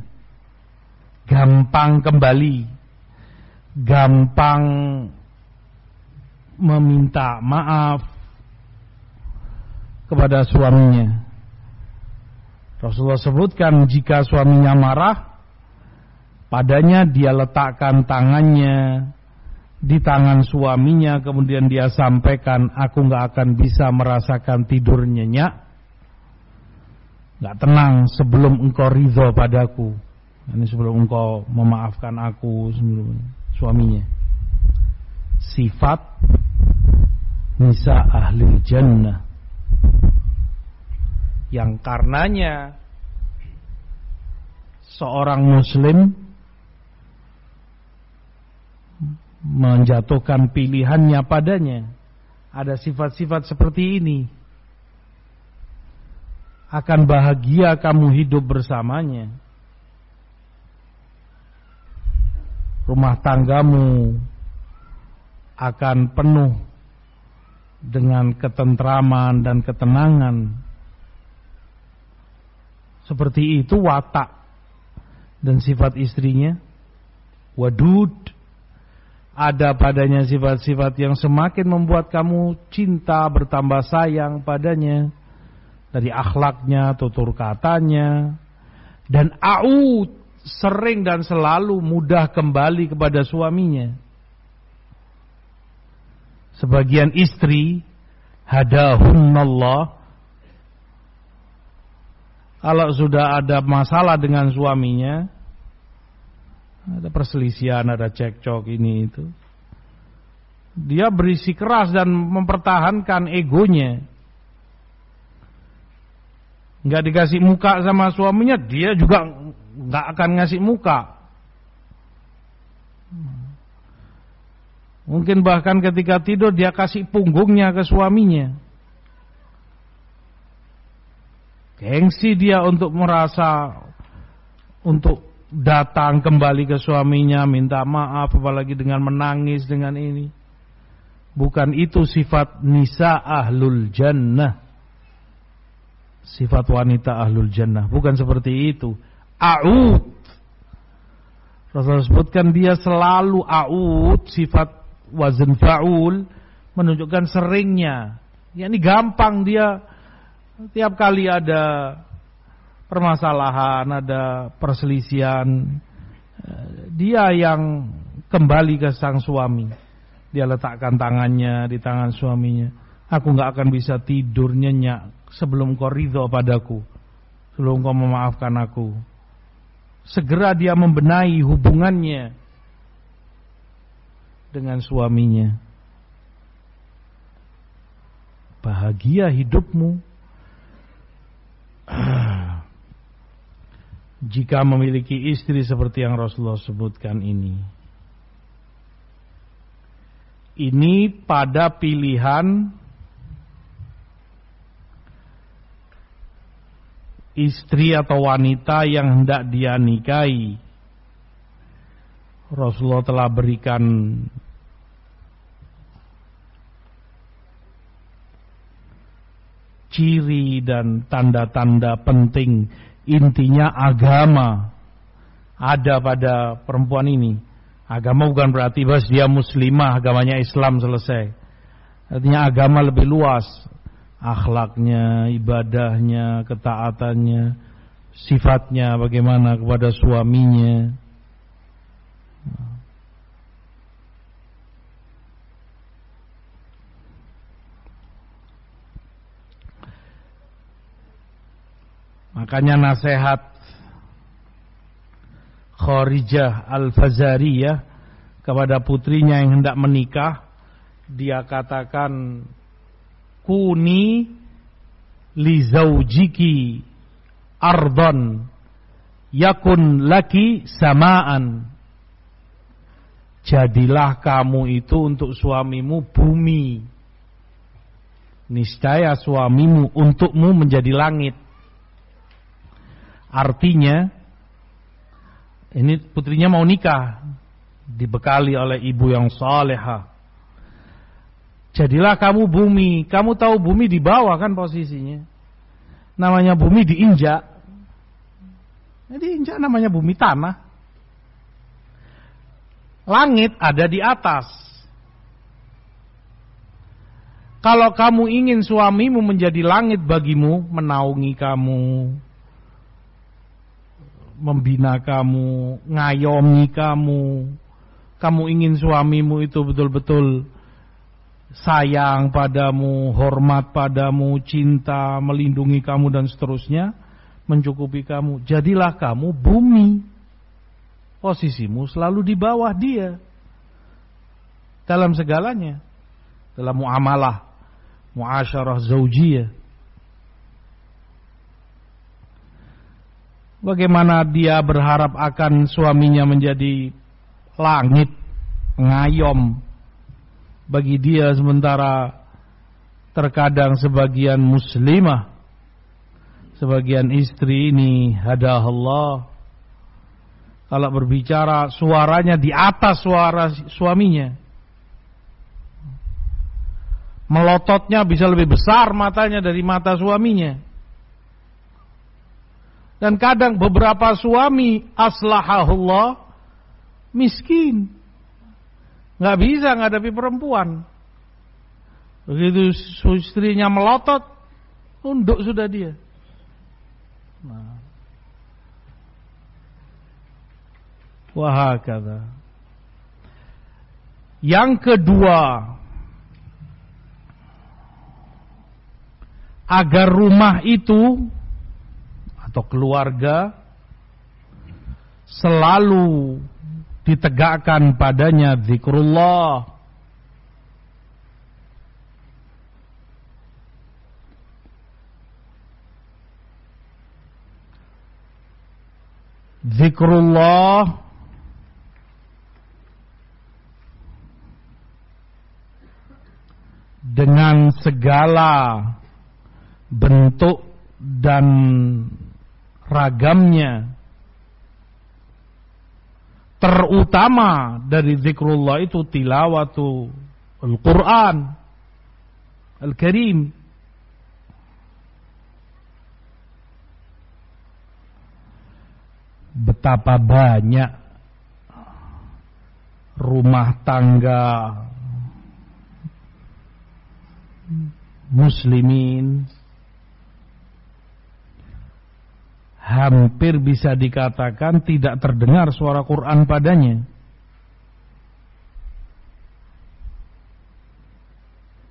[SPEAKER 1] Gampang kembali. Gampang meminta maaf kepada suaminya. Rasulullah sebutkan jika suaminya marah, padanya dia letakkan tangannya di tangan suaminya, kemudian dia sampaikan, aku nggak akan bisa merasakan tidur nyenyak nggak tenang sebelum engkau ridho padaku. Ini sebelum engkau memaafkan aku sebelum suaminya. Sifat nisa ahli jannah yang karenanya seorang muslim menjatuhkan pilihannya padanya. Ada sifat-sifat seperti ini akan bahagia kamu hidup bersamanya. Rumah tanggamu akan penuh dengan ketentraman dan ketenangan. Seperti itu watak dan sifat istrinya. Wadud ada padanya sifat-sifat yang semakin membuat kamu cinta bertambah sayang padanya. Dari akhlaknya, tutur katanya, dan aud sering dan selalu mudah kembali kepada suaminya. Sebagian istri hadahunnallah Kalau sudah ada masalah dengan suaminya, ada perselisihan, ada cekcok ini itu. Dia berisi keras dan mempertahankan egonya. Nggak dikasih muka sama suaminya, dia juga nggak akan ngasih muka. Mungkin bahkan ketika tidur dia kasih punggungnya ke suaminya. Gengsi dia untuk merasa untuk datang kembali ke suaminya, minta maaf apalagi dengan menangis dengan ini. Bukan itu sifat nisa ahlul jannah. Sifat wanita ahlul jannah, bukan seperti itu. A'ud. Rasulullah sebutkan dia selalu a'ud, sifat wazn fa'ul menunjukkan seringnya. Ya ini gampang dia tiap kali ada permasalahan, ada perselisihan, dia yang kembali ke sang suami. Dia letakkan tangannya di tangan suaminya. Aku nggak akan bisa tidur nyenyak sebelum kau ridho padaku. Sebelum kau memaafkan aku. Segera dia membenahi hubungannya dengan suaminya. Bahagia hidupmu jika memiliki istri seperti yang Rasulullah sebutkan ini. Ini pada pilihan istri atau wanita yang hendak dia nikahi. Rasulullah telah berikan ciri dan tanda-tanda penting intinya agama ada pada perempuan ini. Agama bukan berarti bas dia muslimah, agamanya Islam selesai. Artinya agama lebih luas. Akhlaknya, ibadahnya, ketaatannya, sifatnya bagaimana kepada suaminya. Makanya nasihat Kharijah Al-Fazariyah kepada putrinya yang hendak menikah, dia katakan kuni li zaujiki ardon yakun laki samaan. Jadilah kamu itu untuk suamimu bumi. Niscaya suamimu untukmu menjadi langit. Artinya ini putrinya mau nikah dibekali oleh ibu yang saleha. Jadilah kamu bumi, kamu tahu bumi di bawah kan posisinya. Namanya bumi diinjak. Jadi injak namanya bumi tanah. Langit ada di atas. Kalau kamu ingin suamimu menjadi langit bagimu, menaungi kamu, membina kamu, ngayomi kamu. Kamu ingin suamimu itu betul-betul sayang padamu, hormat padamu, cinta, melindungi kamu dan seterusnya, mencukupi kamu. Jadilah kamu bumi. Posisimu selalu di bawah dia. Dalam segalanya. Dalam muamalah, muasyarah zaujiyah. Bagaimana dia berharap akan suaminya menjadi langit, ngayom bagi dia sementara terkadang sebagian muslimah, sebagian istri ini hadah Allah kalau berbicara suaranya di atas suara suaminya. Melototnya bisa lebih besar matanya dari mata suaminya. Dan kadang beberapa suami aslahahullah miskin. Nggak bisa ngadapi perempuan. Begitu istrinya melotot, unduk sudah dia. Nah. Wahakata. Yang kedua, agar rumah itu atau keluarga selalu ditegakkan padanya zikrullah. Zikrullah dengan segala bentuk dan ragamnya. Terutama dari zikrullah itu tilawatu Al-Quran Al-Karim. Betapa banyak rumah tangga muslimin hampir bisa dikatakan tidak terdengar suara Quran padanya.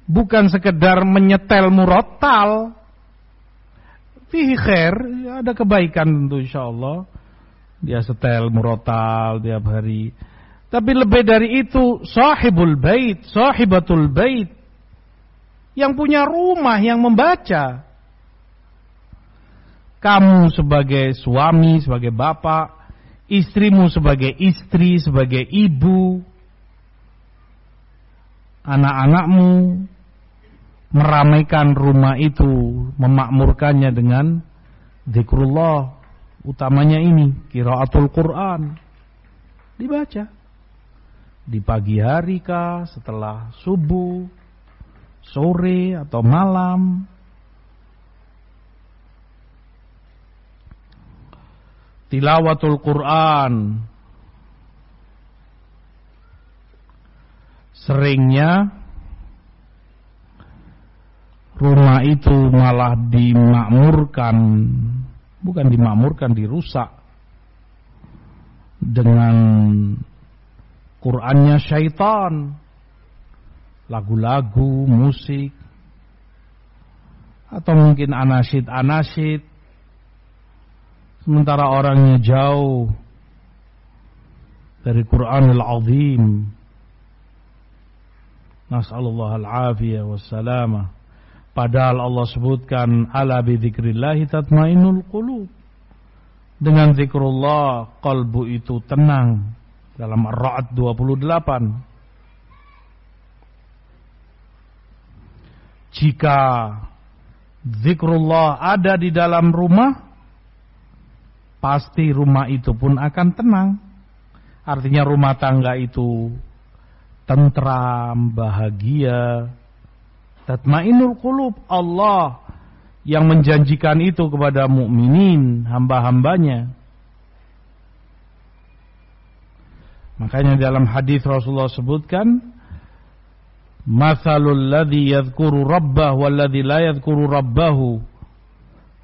[SPEAKER 1] Bukan sekedar menyetel murotal. Fihi ada kebaikan tentu insyaAllah. Dia setel murotal tiap hari. Tapi lebih dari itu, sahibul bait, sahibatul bait. Yang punya rumah yang membaca. Kamu sebagai suami, sebagai bapak, istrimu sebagai istri, sebagai ibu, anak-anakmu meramaikan rumah itu, memakmurkannya dengan zikrullah, utamanya ini kiraatul Quran. Dibaca. Di pagi hari kah setelah subuh sore atau malam tilawatul Quran. Seringnya rumah itu malah dimakmurkan bukan dimakmurkan, dirusak dengan Qurannya syaitan, lagu-lagu, musik, atau mungkin anasid-anasid, sementara orangnya jauh dari Quranul Azim. Nas'alullah al-afiyah wassalamah. Padahal Allah sebutkan ala bidzikrillah tatmainnul qulub. Dengan zikrullah kalbu itu tenang dalam Ar-Ra'd 28. Jika zikrullah ada di dalam rumah, pasti rumah itu pun akan tenang. Artinya rumah tangga itu tentram, bahagia, Tatmainul qulub Allah yang menjanjikan itu kepada mukminin hamba-hambanya. Makanya dalam hadis Rasulullah sebutkan Mathalul ladzi yadhkuru rabbah wal ladzi la yadhkuru rabbahu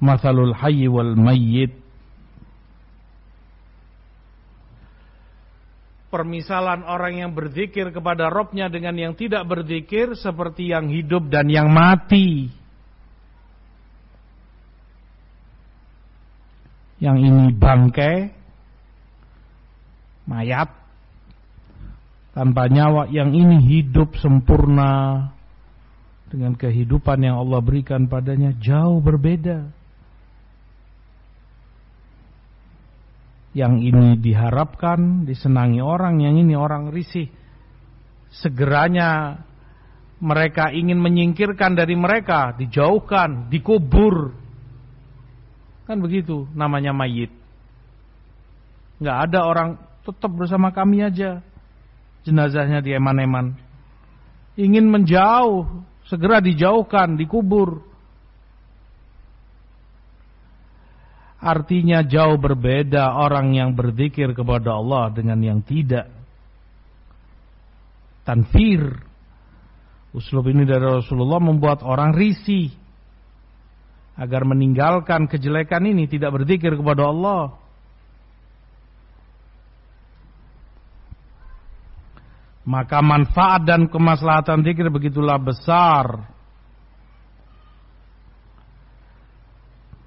[SPEAKER 1] mathalul hayy wal mayyit permisalan orang yang berzikir kepada Robnya dengan yang tidak berzikir seperti yang hidup dan yang mati. Yang ini bangkai, mayat, tanpa nyawa. Yang ini hidup sempurna dengan kehidupan yang Allah berikan padanya jauh berbeda. Yang ini diharapkan, disenangi orang, yang ini orang risih. Segeranya mereka ingin menyingkirkan dari mereka, dijauhkan, dikubur. Kan begitu namanya mayit. Nggak ada orang tetap bersama kami aja. Jenazahnya di eman-eman. Ingin menjauh, segera dijauhkan, dikubur. Artinya jauh berbeda orang yang berzikir kepada Allah dengan yang tidak. Tanfir. Uslub ini dari Rasulullah membuat orang risih. Agar meninggalkan kejelekan ini tidak berzikir kepada Allah. Maka manfaat dan kemaslahatan zikir begitulah besar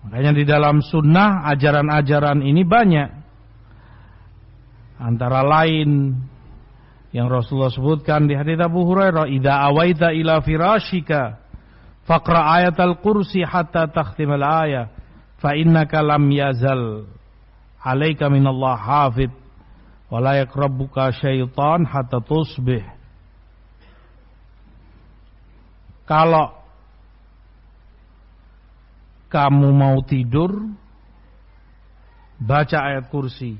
[SPEAKER 1] Makanya di dalam sunnah ajaran-ajaran ini banyak. Antara lain yang Rasulullah sebutkan di hadits Abu Hurairah, "Idza awaita ila firashika faqra ayat al-kursi hatta takhtimal ayah, fa innaka lam yazal 'alaika minallah hafid wa la yakrabuka syaitan hatta tusbih." Kalau kamu mau tidur? Baca ayat kursi.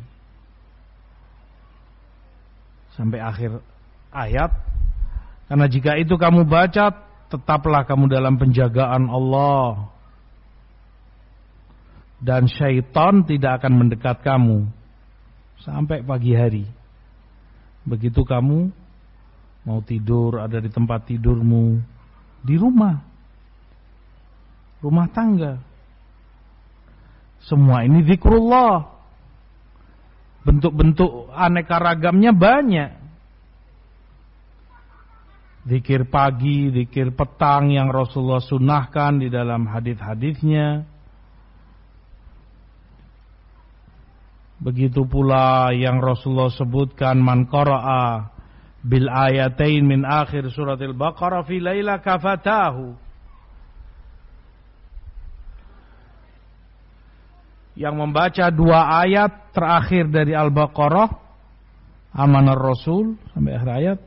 [SPEAKER 1] Sampai akhir ayat. Karena jika itu kamu baca tetaplah kamu dalam penjagaan Allah. Dan syaitan tidak akan mendekat kamu sampai pagi hari. Begitu kamu mau tidur ada di tempat tidurmu di rumah rumah tangga. Semua ini zikrullah. Bentuk-bentuk aneka ragamnya banyak. Zikir pagi, zikir petang yang Rasulullah sunnahkan di dalam hadis-hadisnya. Begitu pula yang Rasulullah sebutkan man qara'a bil ayatain min akhir suratil Baqarah fi laila kafatahu yang membaca dua ayat terakhir dari Al-Baqarah Amanar Rasul sampai akhir ayat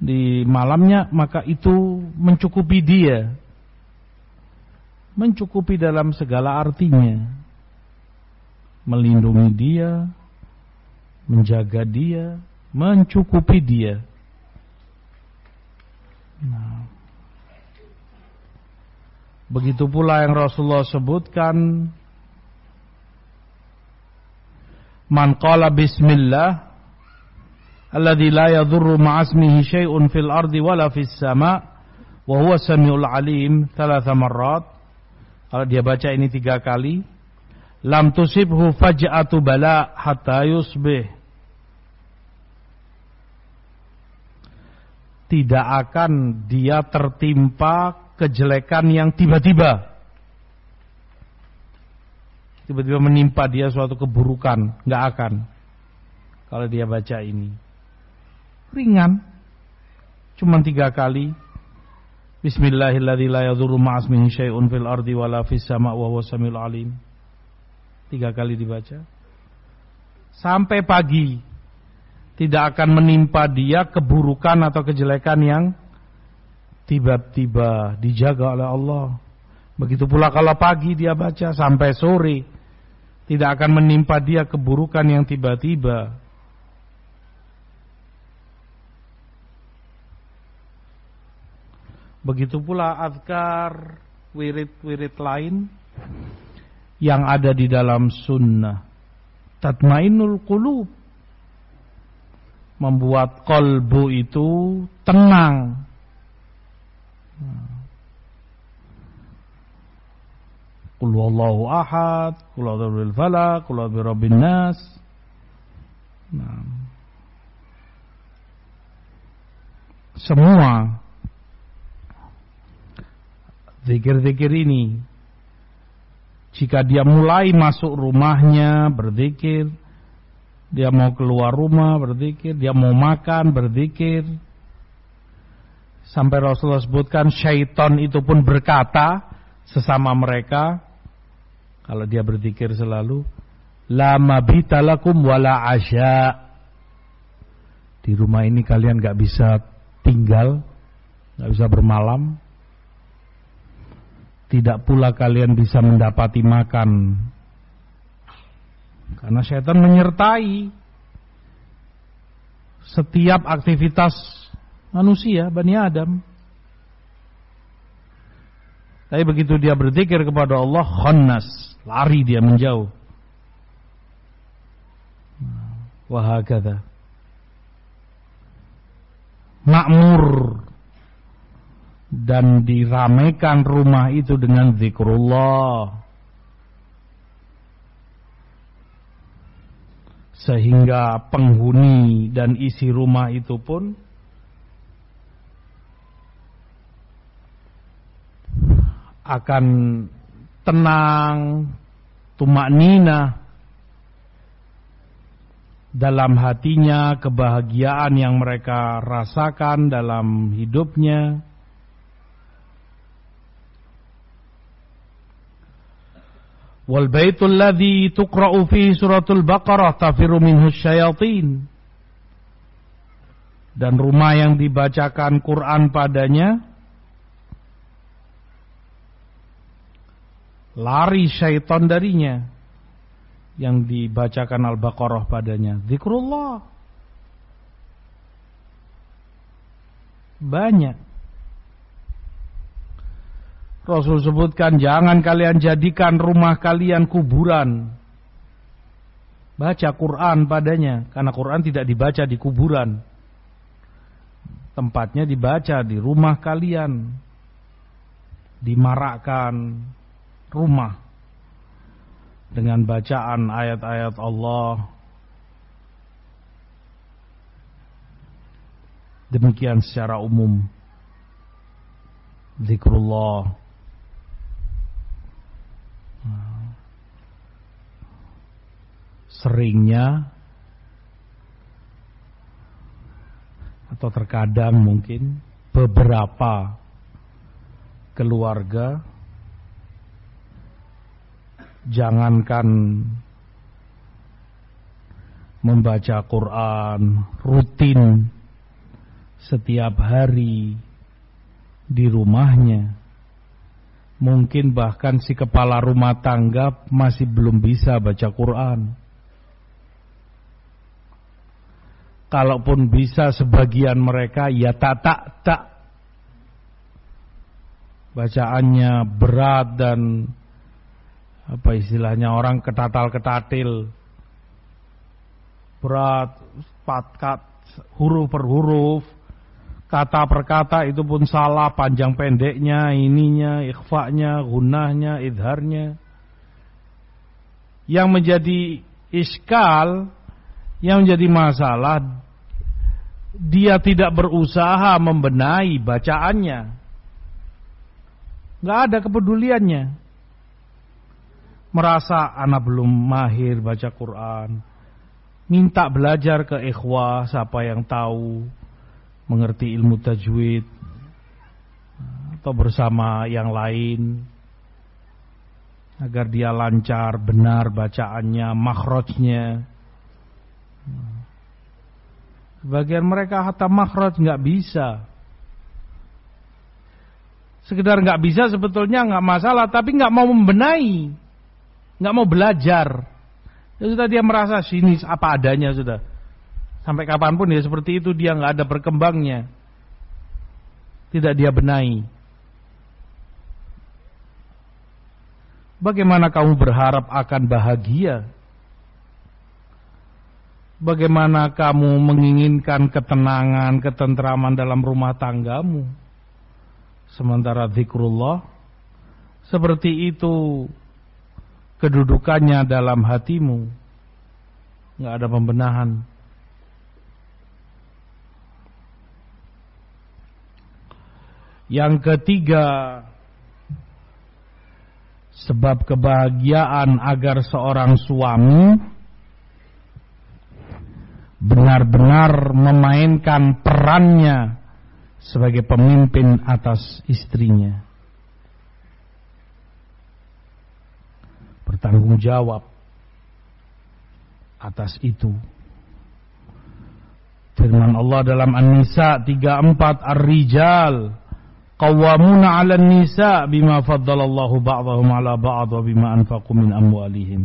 [SPEAKER 1] di malamnya maka itu mencukupi dia. Mencukupi dalam segala artinya. Melindungi dia menjaga dia mencukupi dia. Nah. begitu pula yang Rasulullah sebutkan man qala bismillah alladhi la yadhurru ma'asmihi syai'un fil ardi wala fis sama' wa huwa samiul alim thalatha marrat. Kalau dia baca ini tiga kali lam tusibhu faj'atu bala hatta yusbih. Tidak akan dia tertimpa kejelekan yang tiba-tiba tiba-tiba menimpa dia suatu keburukan, nggak akan. Kalau dia baca ini ringan, cuma tiga kali. Bismillahirrahmanirrahim. Tiga kali dibaca. Sampai pagi tidak akan menimpa dia keburukan atau kejelekan yang tiba-tiba dijaga oleh Allah. Begitu pula kalau pagi dia baca sampai sore tidak akan menimpa dia keburukan yang tiba-tiba. Begitu pula azkar wirid-wirid lain yang ada di dalam sunnah. Tatmainul qulub membuat kolbu itu tenang. Qul wallahu ahad, qul a'udzu falaq, qul a'udzu nas. Nah. Semua zikir-zikir ini jika dia mulai masuk rumahnya berzikir, dia mau keluar rumah berzikir, dia mau makan berzikir. Sampai Rasulullah sebutkan syaitan itu pun berkata sesama mereka, kalau dia berzikir selalu la mabita lakum wala asya. Di rumah ini kalian gak bisa tinggal, gak bisa bermalam. Tidak pula kalian bisa mendapati makan. Karena setan menyertai setiap aktivitas manusia, Bani Adam. Tapi begitu dia berzikir kepada Allah, khannas, lari dia menjauh. Wahakata. Makmur dan diramaikan rumah itu dengan zikrullah. Sehingga penghuni dan isi rumah itu pun akan tenang, tumak nina dalam hatinya, kebahagiaan yang mereka rasakan dalam hidupnya. Wal baitul ladzi tuqra'u fi suratul Baqarah tafiru minhu syayatin. Dan rumah yang dibacakan Quran padanya lari syaitan darinya. Yang dibacakan Al-Baqarah padanya. Zikrullah. Banyak. Rasul sebutkan jangan kalian jadikan rumah kalian kuburan. Baca Quran padanya karena Quran tidak dibaca di kuburan. Tempatnya dibaca di rumah kalian. Dimarakkan rumah dengan bacaan ayat-ayat Allah. Demikian secara umum. Zikrullah. Seringnya atau terkadang mungkin beberapa keluarga jangankan membaca Quran rutin setiap hari di rumahnya. Mungkin bahkan si kepala rumah tangga masih belum bisa baca Quran. Kalaupun bisa sebagian mereka ya tak tak tak bacaannya berat dan apa istilahnya orang ketatal ketatil berat patkat huruf per huruf. Kata per kata itu pun salah panjang pendeknya ininya ikhfanya gunahnya idharnya. Yang menjadi iskal yang menjadi masalah dia tidak berusaha membenahi bacaannya. Nggak ada kepeduliannya merasa anak belum mahir baca Quran, minta belajar ke ikhwah siapa yang tahu mengerti ilmu tajwid atau bersama yang lain agar dia lancar benar bacaannya makhrajnya. Bagian mereka hatta makhraj nggak bisa. Sekedar nggak bisa sebetulnya nggak masalah tapi nggak mau membenahi nggak mau belajar. Ya sudah dia merasa sini apa adanya sudah. Sampai kapan pun ya seperti itu dia nggak ada berkembangnya. Tidak dia benahi. Bagaimana kamu berharap akan bahagia? Bagaimana kamu menginginkan ketenangan, ketentraman dalam rumah tanggamu? Sementara zikrullah seperti itu kedudukannya dalam hatimu. Nggak ada pembenahan. Yang ketiga sebab kebahagiaan agar seorang suami benar-benar memainkan perannya sebagai pemimpin atas istrinya bertanggung jawab atas itu. Firman Allah dalam An-Nisa 34 Ar-Rijal qawwamuna 'alan nisa bima faddalallahu ba'dahum 'ala ba'd wa bima anfaqu min amwalihim.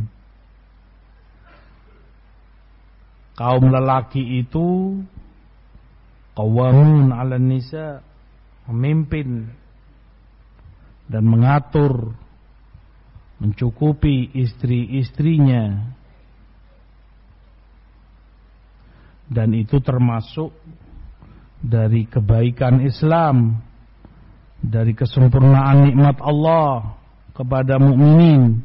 [SPEAKER 1] Kaum lelaki itu qawwamun 'alan nisa memimpin dan mengatur mencukupi istri-istrinya. Dan itu termasuk dari kebaikan Islam dari kesempurnaan nikmat Allah kepada mukminin.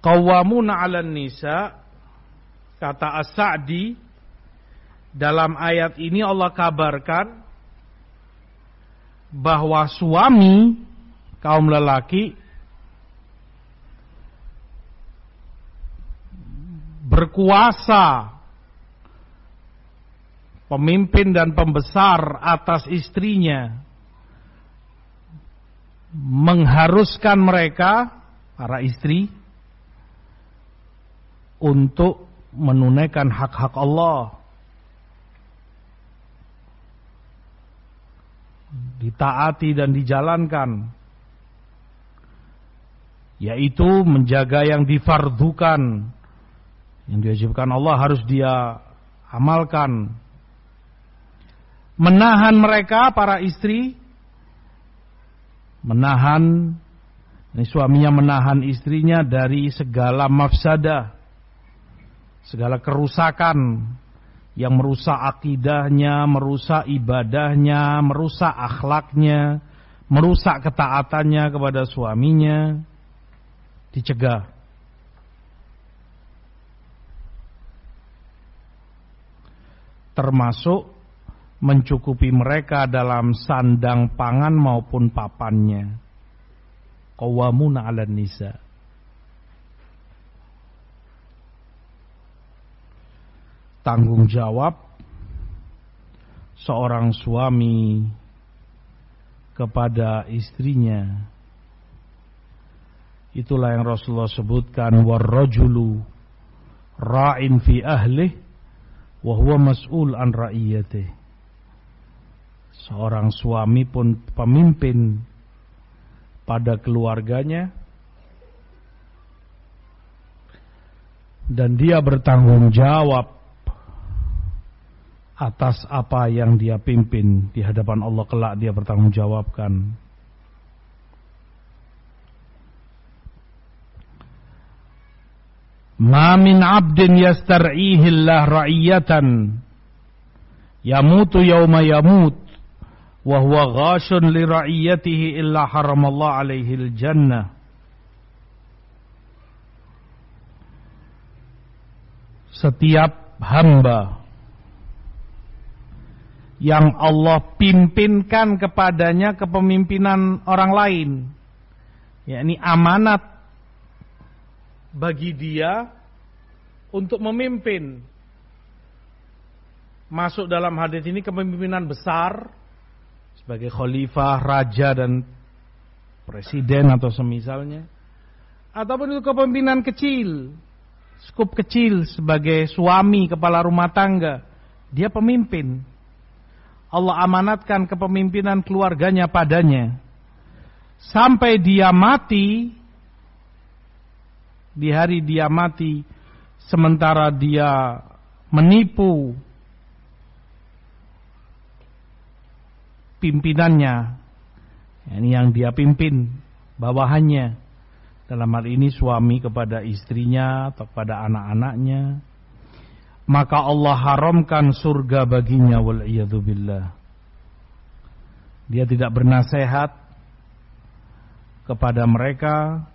[SPEAKER 1] Qawwamuna 'alan nisa kata As-Sa'di dalam ayat ini Allah kabarkan bahwa suami kaum lelaki berkuasa pemimpin dan pembesar atas istrinya mengharuskan mereka para istri untuk menunaikan hak-hak Allah ditaati dan dijalankan. Yaitu menjaga yang difardukan. Yang diwajibkan Allah harus dia amalkan. Menahan mereka para istri. Menahan ini suaminya menahan istrinya dari segala mafsadah. Segala kerusakan yang merusak akidahnya, merusak ibadahnya, merusak akhlaknya, merusak ketaatannya kepada suaminya, dicegah. Termasuk mencukupi mereka dalam sandang pangan maupun papannya. Qawwamuna 'alan nisa. Tanggung jawab seorang suami kepada istrinya. Itulah yang Rasulullah sebutkan warrajulu ra'in fi ahlih wa huwa mas'ul an ra'iyatih. Seorang suami pun pemimpin pada keluarganya dan dia bertanggung jawab atas apa yang dia pimpin di hadapan Allah kelak dia bertanggung jawabkan. Ma min 'abdin yastar'ihi Allah ra'iyatan yamutu yawma yamut wa huwa ghashun li ra'iyatihi illa haramallahu alaihi al-jannah. Setiap hamba yang Allah pimpinkan kepadanya kepemimpinan orang lain. Ya, ini amanat bagi dia untuk memimpin. Masuk dalam hadis ini kepemimpinan besar sebagai khalifah, raja dan presiden atau semisalnya. Ataupun itu kepemimpinan kecil, skup kecil sebagai suami, kepala rumah tangga. Dia pemimpin. Allah amanatkan kepemimpinan keluarganya padanya. Sampai dia mati di hari dia mati sementara dia menipu pimpinannya. Ini yang dia pimpin bawahannya. Dalam hal ini suami kepada istrinya atau kepada anak-anaknya maka Allah haramkan surga baginya wal billah. Dia tidak bernasehat kepada mereka,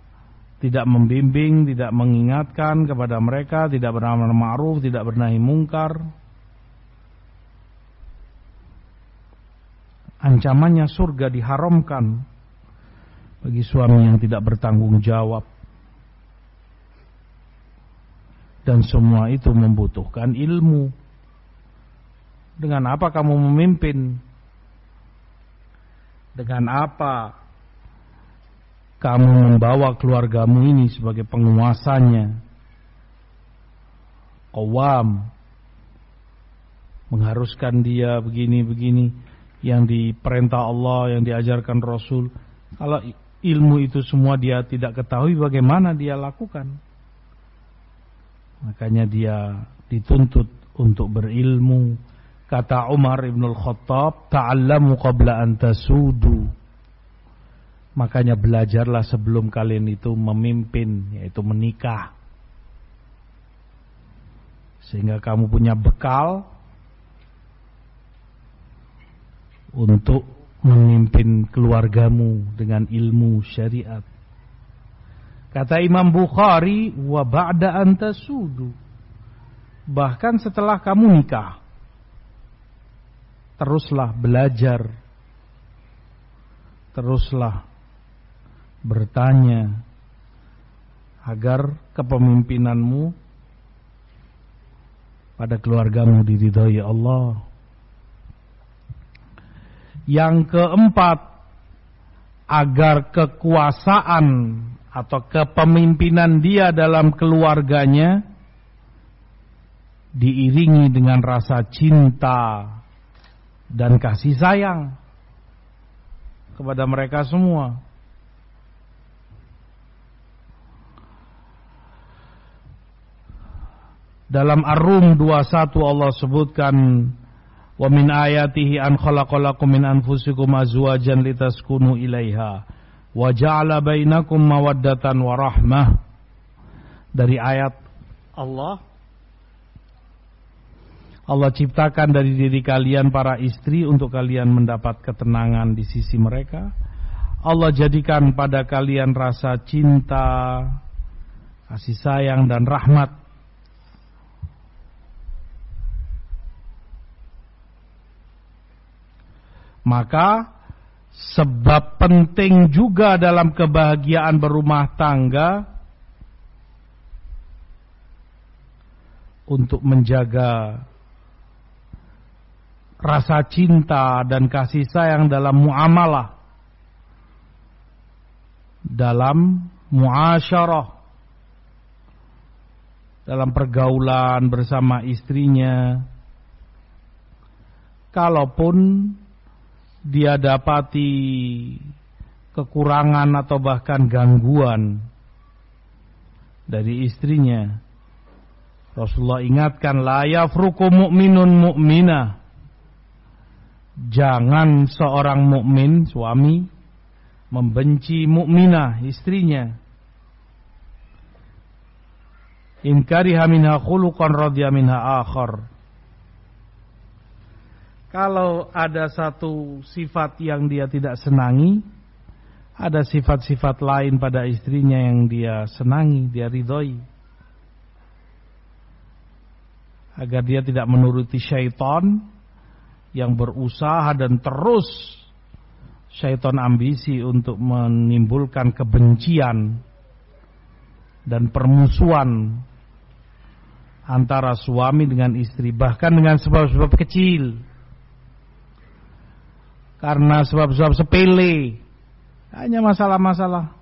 [SPEAKER 1] tidak membimbing, tidak mengingatkan kepada mereka, tidak beramar ma'ruf, tidak bernahi mungkar. Ancamannya surga diharamkan bagi suami yang tidak bertanggung jawab Dan semua itu membutuhkan ilmu. Dengan apa kamu memimpin? Dengan apa kamu membawa keluargamu ini sebagai penguasanya? Qawam mengharuskan dia begini-begini yang diperintah Allah, yang diajarkan Rasul. Kalau ilmu itu semua dia tidak ketahui bagaimana dia lakukan. Makanya dia dituntut untuk berilmu. Kata Umar ibn al-Khattab, Ta'allamu qabla an tasudu. Makanya belajarlah sebelum kalian itu memimpin, yaitu menikah. Sehingga kamu punya bekal untuk memimpin keluargamu dengan ilmu syariat. Kata Imam Bukhari, wa ba'da anta sudu. Bahkan setelah kamu nikah. teruslah belajar, teruslah bertanya agar kepemimpinanmu pada keluargamu diridhoi Allah. Yang keempat, agar kekuasaan atau kepemimpinan dia dalam keluarganya diiringi dengan rasa cinta dan kasih sayang kepada mereka semua. Dalam Ar-Rum 21 Allah sebutkan wa min ayatihi an khalaqalakum min anfusikum azwajan litaskunu ilaiha wa ja'ala bainakum mawaddatan wa rahmah. Dari ayat Allah. Allah ciptakan dari diri kalian para istri untuk kalian mendapat ketenangan di sisi mereka. Allah jadikan pada kalian rasa cinta, kasih sayang dan rahmat. Maka sebab penting juga dalam kebahagiaan berumah tangga untuk menjaga rasa cinta dan kasih sayang dalam muamalah dalam muasyarah dalam pergaulan bersama istrinya. Kalaupun dia dapati kekurangan atau bahkan gangguan dari istrinya. Rasulullah ingatkan la yafruku mu'minun mu'mina. Jangan seorang mukmin suami membenci mukminah istrinya. In kariha minha khuluqan radhiya minha akhar. Kalau ada satu sifat yang dia tidak senangi, ada sifat-sifat lain pada istrinya yang dia senangi, dia ridhoi. Agar dia tidak menuruti syaitan yang berusaha dan terus syaitan ambisi untuk menimbulkan kebencian dan permusuhan antara suami dengan istri bahkan dengan sebab-sebab kecil karena sebab-sebab sepele. Hanya masalah-masalah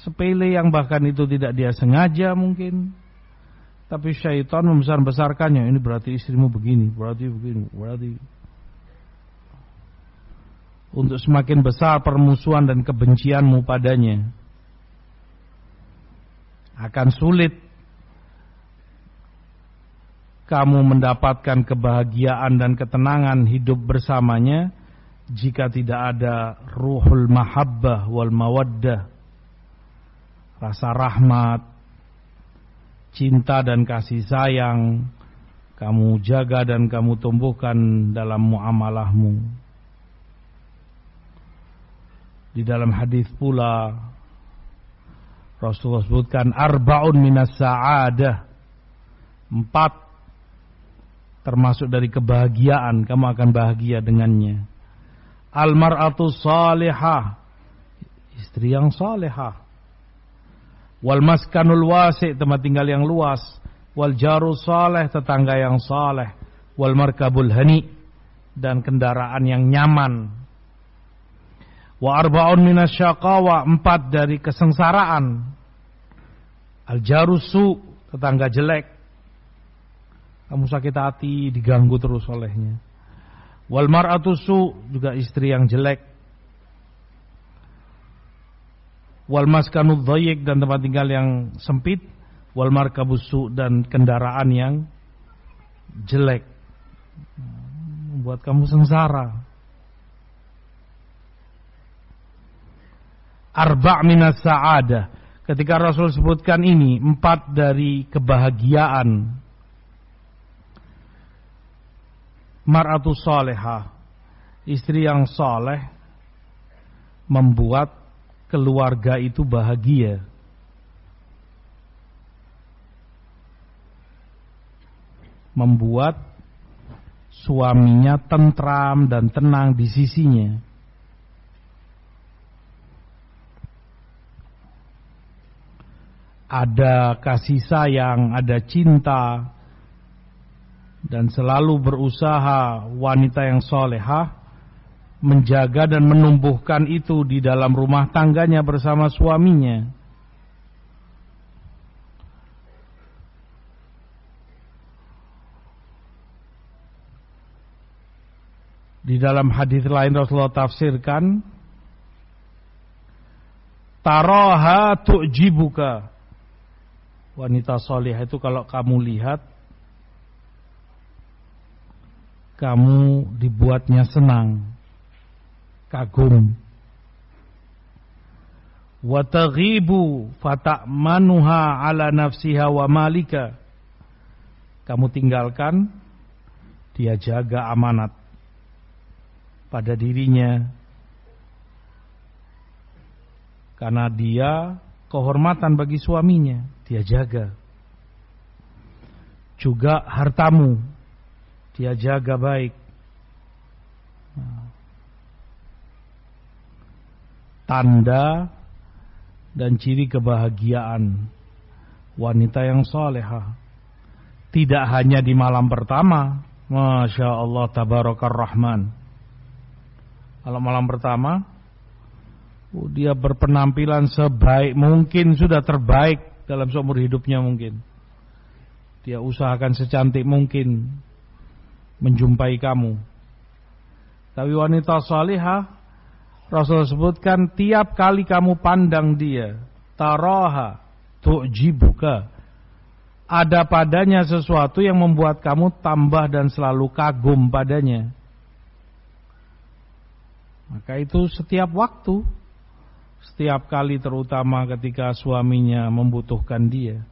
[SPEAKER 1] sepele yang bahkan itu tidak dia sengaja mungkin. Tapi syaitan membesar-besarkannya. Ini berarti istrimu begini, berarti begini, berarti untuk semakin besar permusuhan dan kebencianmu padanya. Akan sulit kamu mendapatkan kebahagiaan dan ketenangan hidup bersamanya jika tidak ada ruhul mahabbah wal mawaddah rasa rahmat cinta dan kasih sayang kamu jaga dan kamu tumbuhkan dalam muamalahmu. Di dalam hadis pula Rasulullah sebutkan arbaun minas sa'adah. Empat termasuk dari kebahagiaan kamu akan bahagia dengannya. Almar'atu salihah istri yang salihah. Wal maskanul wasi' tempat tinggal yang luas. Wal jaru saleh tetangga yang saleh. Wal markabul hani dan kendaraan yang nyaman. Wa arba'un minasyaqawa empat dari kesengsaraan. Al jarusu tetangga jelek kamu sakit hati, diganggu terus olehnya. Wal mar'atu juga istri yang jelek. Wal maskanu dhayyik dan tempat tinggal yang sempit. Wal markabusu dan kendaraan yang jelek. Membuat kamu sengsara. Arba' minas sa'adah. Ketika Rasul sebutkan ini, empat dari kebahagiaan mar'atu salihah. Istri yang saleh membuat keluarga itu bahagia. Membuat suaminya tentram dan tenang di sisinya. Ada kasih sayang, ada cinta, dan selalu berusaha wanita yang solehah menjaga dan menumbuhkan itu di dalam rumah tangganya bersama suaminya. Di dalam hadis lain Rasulullah tafsirkan Taraha tu'jibuka Wanita soleh itu kalau kamu lihat Kamu dibuatnya senang Kagum. Wataghibu fata'manuha ala nafsiha wa malika. Kamu tinggalkan Dia jaga amanat pada dirinya. Karena dia kehormatan bagi suaminya dia jaga. Juga hartamu dia jaga baik. Tanda dan ciri kebahagiaan wanita yang solehah tidak hanya di malam pertama. Masya Allah Tabarakar Rahman. Kalau malam pertama oh, dia berpenampilan sebaik mungkin sudah terbaik dalam seumur hidupnya mungkin. Dia usahakan secantik mungkin menjumpai kamu. Tapi wanita salihah Rasul sebutkan tiap kali kamu pandang dia, taraha tu'jibuka. Ada padanya sesuatu yang membuat kamu tambah dan selalu kagum padanya. Maka itu setiap waktu, setiap kali terutama ketika suaminya membutuhkan dia.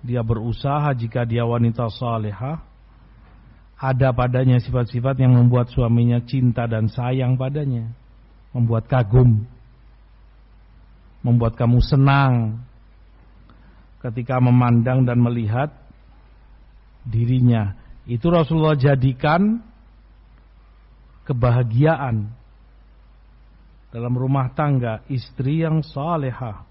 [SPEAKER 1] Dia berusaha jika dia wanita salehah, ada padanya sifat-sifat yang membuat suaminya cinta dan sayang padanya, membuat kagum, membuat kamu senang ketika memandang dan melihat dirinya. Itu Rasulullah jadikan kebahagiaan dalam rumah tangga istri yang salehah.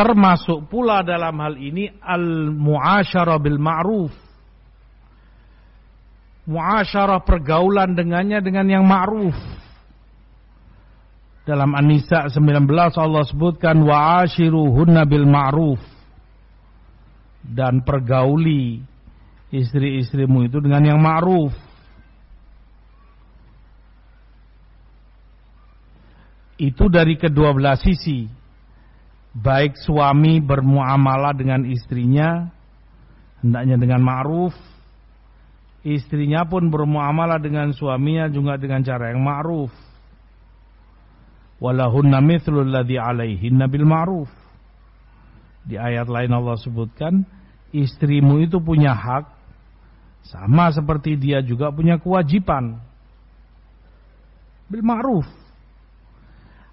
[SPEAKER 1] Termasuk pula dalam hal ini al-muasyarah bil ma'ruf. Muasyarah pergaulan dengannya dengan yang ma'ruf. Dalam An-Nisa 19 Allah sebutkan wa'ashiruhunna bil ma'ruf. Dan pergauli istri-istrimu itu dengan yang ma'ruf. Itu dari kedua belah sisi. Baik suami bermuamalah dengan istrinya hendaknya dengan ma'ruf. Istrinya pun bermuamalah dengan suaminya juga dengan cara yang ma'ruf. Walahunna mithlul ladzi alaihinna bil ma'ruf. Di ayat lain Allah sebutkan, istrimu itu punya hak sama seperti dia juga punya kewajiban. Bil ma'ruf.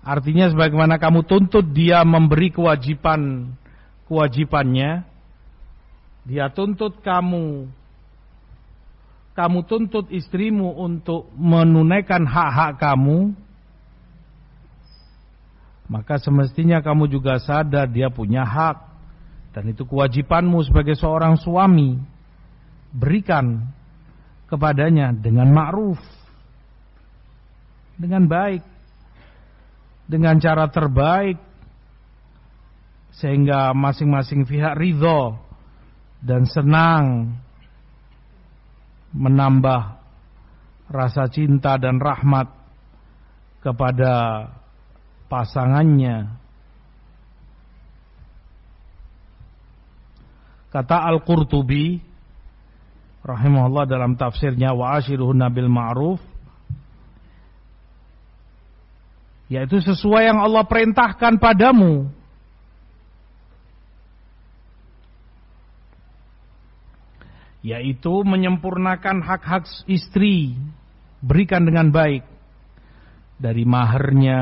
[SPEAKER 1] Artinya sebagaimana kamu tuntut dia memberi kewajiban kewajibannya, dia tuntut kamu. Kamu tuntut istrimu untuk menunaikan hak-hak kamu, maka semestinya kamu juga sadar dia punya hak. Dan itu kewajibanmu sebagai seorang suami. Berikan kepadanya dengan ma'ruf. Dengan baik dengan cara terbaik sehingga masing-masing pihak ridho dan senang menambah rasa cinta dan rahmat kepada pasangannya. Kata Al-Qurtubi rahimahullah dalam tafsirnya wa ashiruhunna bil ma'ruf yaitu sesuai yang Allah perintahkan padamu. Yaitu menyempurnakan hak-hak istri. Berikan dengan baik. Dari mahernya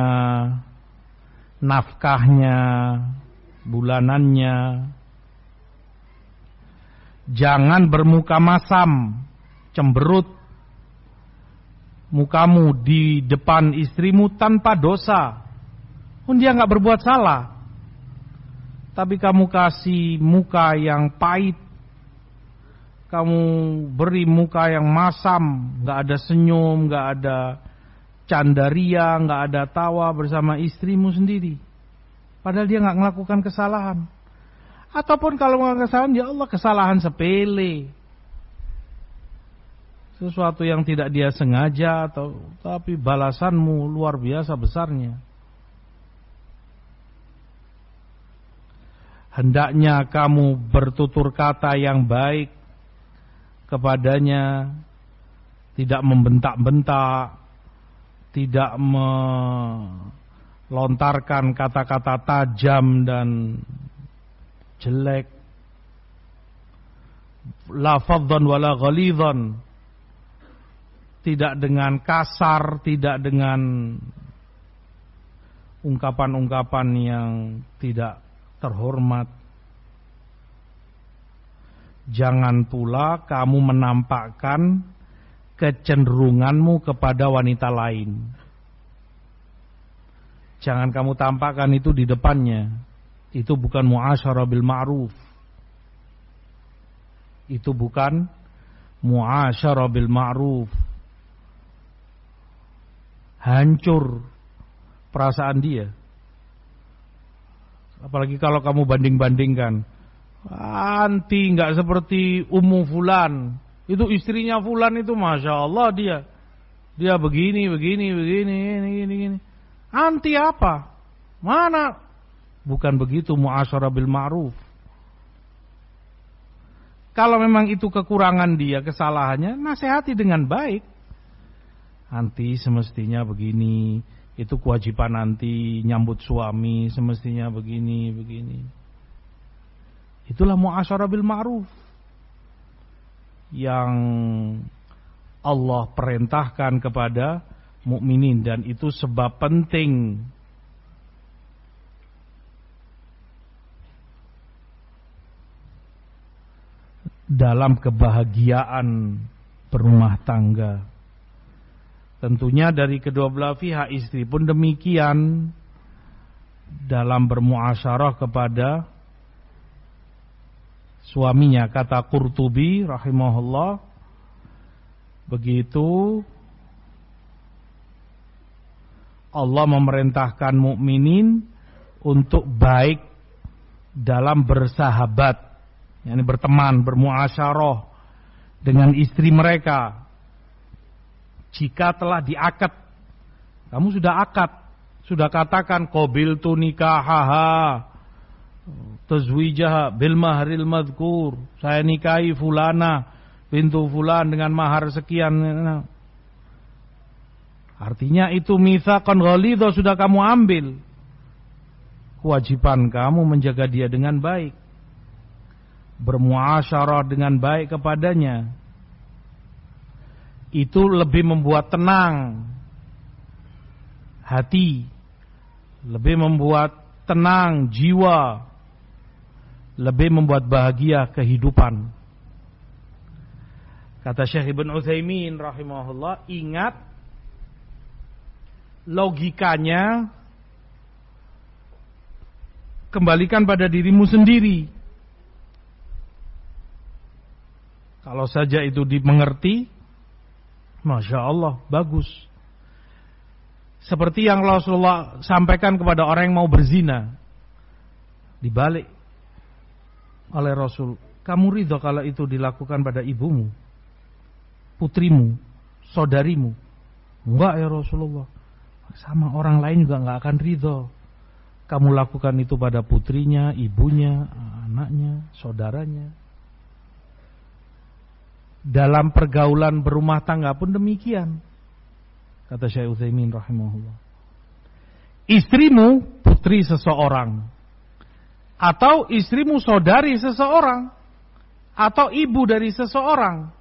[SPEAKER 1] nafkahnya bulanannya. Jangan bermuka masam, cemberut mukamu di depan istrimu tanpa dosa. Pun dia nggak berbuat salah. Tapi kamu kasih muka yang pahit. Kamu beri muka yang masam, nggak ada senyum, nggak ada candaria, nggak ada tawa bersama istrimu sendiri. Padahal dia nggak melakukan kesalahan. Ataupun kalau melakukan kesalahan, ya Allah kesalahan sepele. Sesuatu yang tidak dia sengaja atau tapi balasanmu luar biasa besarnya. Hendaknya kamu bertutur kata yang baik kepadanya, tidak membentak-bentak, tidak melontarkan kata-kata tajam dan jelek. La wala ghalidhan tidak dengan kasar, tidak dengan ungkapan-ungkapan yang tidak terhormat. Jangan pula kamu menampakkan kecenderunganmu kepada wanita lain. Jangan kamu tampakkan itu di depannya. Itu bukan muasyarah bil ma'ruf. Itu bukan muasyarah bil ma'ruf hancur perasaan dia. Apalagi kalau kamu banding-bandingkan. Anti nggak seperti Ummu Fulan. Itu istrinya Fulan itu Masya Allah dia. Dia begini, begini, begini, ini, ini, ini. Anti apa? Mana? Bukan begitu muasyarah bil ma'ruf. Kalau memang itu kekurangan dia, kesalahannya, nasihati dengan baik. Nanti semestinya begini, itu kewajiban nanti nyambut suami semestinya begini, begini. Itulah muasyarah bil ma'ruf yang Allah perintahkan kepada mukminin dan itu sebab penting dalam kebahagiaan berumah tangga. Tentunya dari kedua belah pihak istri pun demikian. Dalam bermuasyarah kepada suaminya kata Qurtubi rahimahullah begitu Allah memerintahkan mukminin untuk baik dalam bersahabat yakni berteman bermuasyarah dengan istri mereka jika telah diakad. Kamu sudah akad, sudah katakan qabil tu nikahaha tazwijaha bil mahril madhkur. Saya nikahi fulana pintu fulan dengan mahar sekian. Artinya itu mitsaqan ghalidha sudah kamu ambil. Kewajiban kamu menjaga dia dengan baik. Bermuasyarah dengan baik kepadanya itu lebih membuat tenang hati, lebih membuat tenang jiwa, lebih membuat bahagia kehidupan. Kata Syekh Ibn Utsaimin rahimahullah, ingat logikanya kembalikan pada dirimu sendiri. Kalau saja itu dimengerti, Masya Allah, bagus. Seperti yang Rasulullah sampaikan kepada orang yang mau berzina. Dibalik oleh Rasul. Kamu ridho kalau itu dilakukan pada ibumu, putrimu, saudarimu. Enggak ya Rasulullah. Sama orang lain juga enggak akan ridho. Kamu lakukan itu pada putrinya, ibunya, anaknya, saudaranya dalam pergaulan berumah tangga pun demikian. Kata Syekh Utsaimin rahimahullah. Istrimu putri seseorang atau istrimu saudari seseorang atau ibu dari seseorang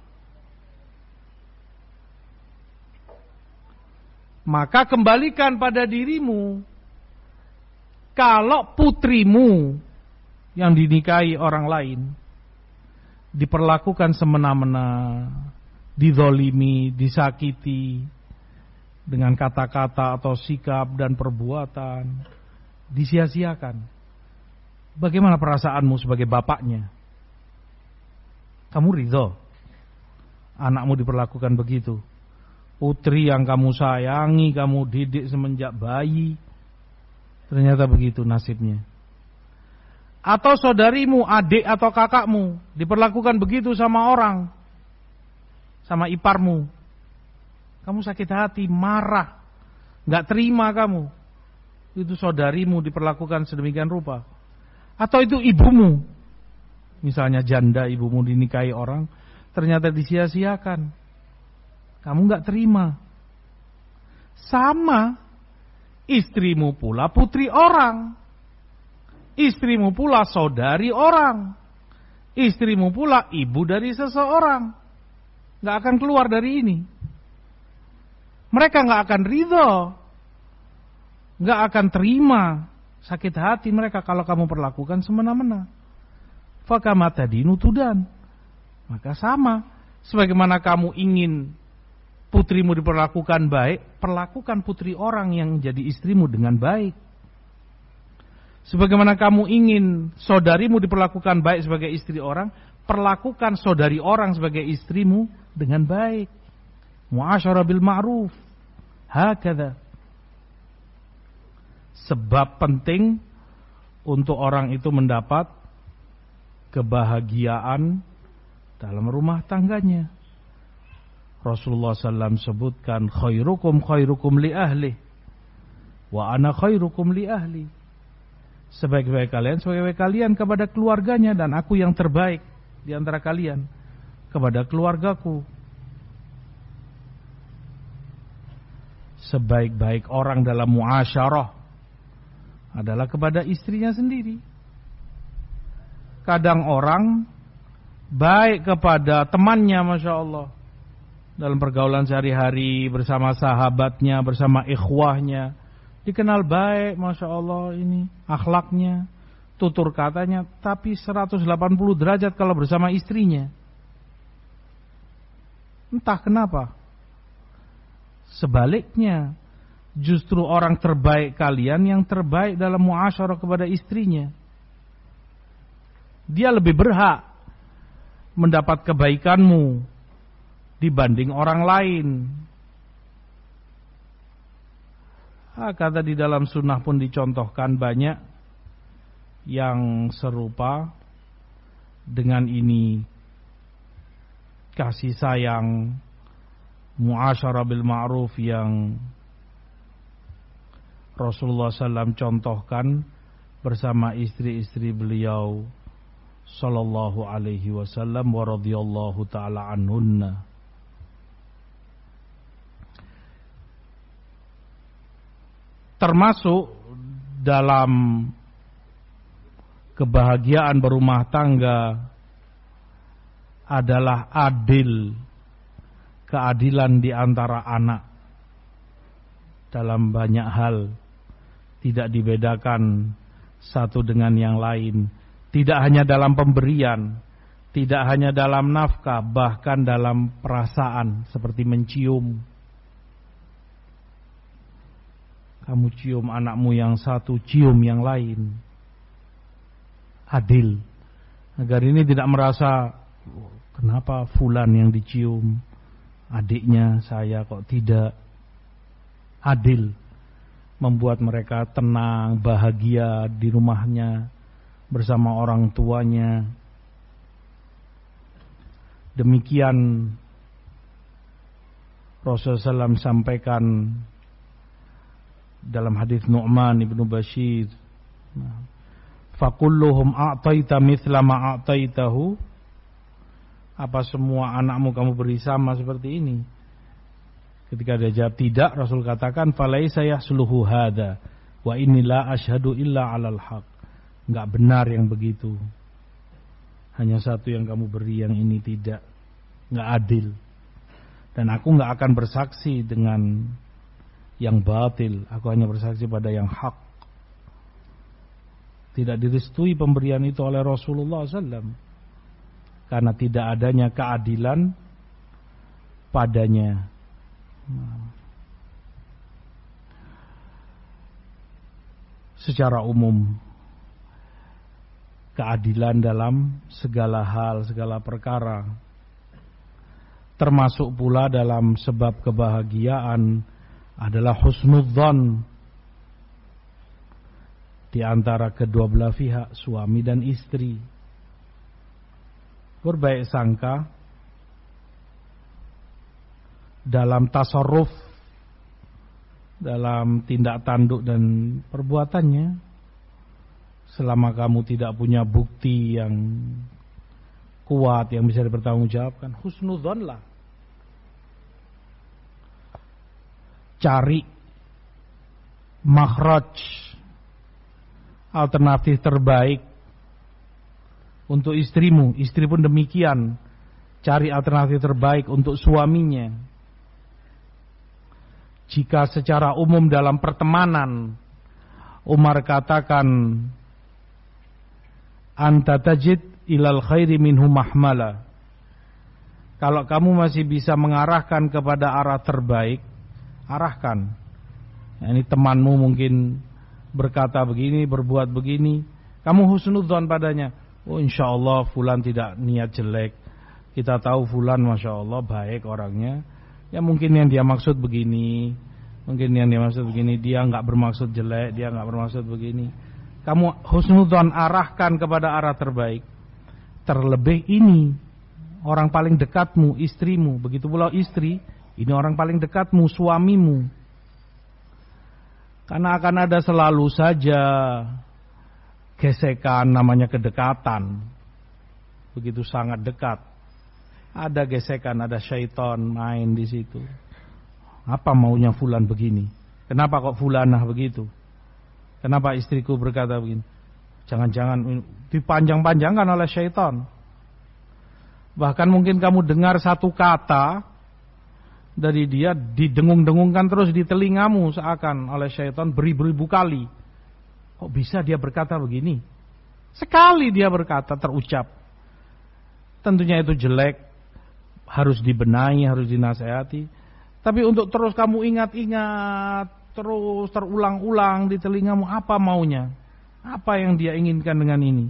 [SPEAKER 1] maka kembalikan pada dirimu kalau putrimu yang dinikahi orang lain diperlakukan semena-mena, didolimi, disakiti dengan kata-kata atau sikap dan perbuatan, disia-siakan. Bagaimana perasaanmu sebagai bapaknya? Kamu ridho anakmu diperlakukan begitu. Putri yang kamu sayangi, kamu didik semenjak bayi. Ternyata begitu nasibnya. Atau saudarimu, adik atau kakakmu diperlakukan begitu sama orang. Sama iparmu. Kamu sakit hati, marah. Gak terima kamu. Itu saudarimu diperlakukan sedemikian rupa. Atau itu ibumu. Misalnya janda ibumu dinikahi orang ternyata disia-siakan. Kamu nggak terima. Sama istrimu pula putri orang. Istrimu pula saudari orang. Istrimu pula ibu dari seseorang. Nggak akan keluar dari ini. Mereka nggak akan ridho. Nggak akan terima sakit hati mereka kalau kamu perlakukan semena-mena. Fakamata dinutudan. Maka sama, sebagaimana kamu ingin putrimu diperlakukan baik, perlakukan putri orang yang jadi istrimu dengan baik. Sebagaimana kamu ingin saudarimu diperlakukan baik sebagai istri orang, perlakukan saudari orang sebagai istrimu dengan baik. Muasyarah bil ma'ruf. Hakada. Sebab penting untuk orang itu mendapat kebahagiaan dalam rumah tangganya. Rasulullah SAW sebutkan khairukum khairukum li ahli wa ana khairukum li ahli. Sebaik-baik kalian sebaik-baik kalian kepada keluarganya dan aku yang terbaik di antara kalian kepada keluargaku. Sebaik-baik orang dalam muasyarah adalah kepada istrinya sendiri. Kadang orang baik kepada temannya Masya Allah dalam pergaulan sehari-hari bersama sahabatnya bersama ikhwahnya dikenal baik Masya Allah ini akhlaknya tutur katanya tapi 180 derajat kalau bersama istrinya. Entah kenapa. Sebaliknya justru orang terbaik kalian yang terbaik dalam muasyarah kepada istrinya. Dia lebih berhak mendapat kebaikanmu dibanding orang lain. Ah, kata di dalam sunnah pun dicontohkan banyak yang serupa dengan ini. Kasih sayang muasyarah bil ma'ruf yang Rasulullah SAW contohkan bersama istri-istri beliau sallallahu alaihi wasallam wa radhiyallahu taala anhunna termasuk dalam kebahagiaan berumah tangga adalah adil keadilan di antara anak dalam banyak hal tidak dibedakan satu dengan yang lain tidak hanya dalam pemberian, tidak hanya dalam nafkah, bahkan dalam perasaan seperti mencium. Kamu cium anakmu yang satu, cium yang lain. Adil. Agar ini tidak merasa kenapa fulan yang dicium adiknya saya kok tidak adil membuat mereka tenang, bahagia di rumahnya bersama orang tuanya. Demikian Rasulullah SAW sampaikan dalam hadis Nu'man ibnu Bashir. Fakulluhum a'taita mithla ma a'taitahu. Apa semua anakmu kamu beri sama seperti ini? Ketika dia jawab tidak, Rasul katakan, "Falaisa yahsuluhu hada wa inilah ashadu illa 'alal haq." nggak benar yang begitu. Hanya satu yang kamu beri yang ini tidak, nggak adil. Dan aku nggak akan bersaksi dengan yang batil. Aku hanya bersaksi pada yang hak. Tidak direstui pemberian itu oleh Rasulullah SAW. karena tidak adanya keadilan padanya. Secara umum keadilan dalam segala hal, segala perkara termasuk pula dalam sebab kebahagiaan adalah husnudzon di antara kedua belah pihak suami dan istri. Berbaik sangka dalam tasarruf dalam tindak tanduk dan perbuatannya selama kamu tidak punya bukti yang kuat yang bisa dipertanggungjawabkan husnudzon lah cari makhraj alternatif terbaik untuk istrimu, istri pun demikian. Cari alternatif terbaik untuk suaminya. Jika secara umum dalam pertemanan Umar katakan anta tajid ilal khairi minhu mahmala. Kalau kamu masih bisa mengarahkan kepada arah terbaik, arahkan. Ini temanmu mungkin berkata begini, berbuat begini, kamu husnudzon padanya. Oh insya Allah fulan tidak niat jelek. Kita tahu fulan masya Allah baik orangnya. Ya mungkin yang dia maksud begini, mungkin yang dia maksud begini, dia nggak bermaksud jelek, dia nggak bermaksud begini. Kamu husnudzon arahkan kepada arah terbaik. Terlebih ini orang paling dekatmu, istrimu. Begitu pula istri, ini orang paling dekatmu, suamimu. Karena akan ada selalu saja gesekan namanya kedekatan. Begitu sangat dekat. Ada gesekan, ada syaitan main di situ. Apa maunya fulan begini? Kenapa kok fulanah begitu? Kenapa istriku berkata begini? Jangan-jangan dipanjang-panjangkan oleh syaitan. Bahkan mungkin kamu dengar satu kata dari dia didengung-dengungkan terus di telingamu seakan oleh syaitan beribu-ribu kali. Kok bisa dia berkata begini? Sekali dia berkata terucap. Tentunya itu jelek, harus dibenahi, harus dinasehati. Tapi untuk terus kamu ingat-ingat, terus terulang-ulang di telingamu apa maunya? Apa yang dia inginkan dengan ini?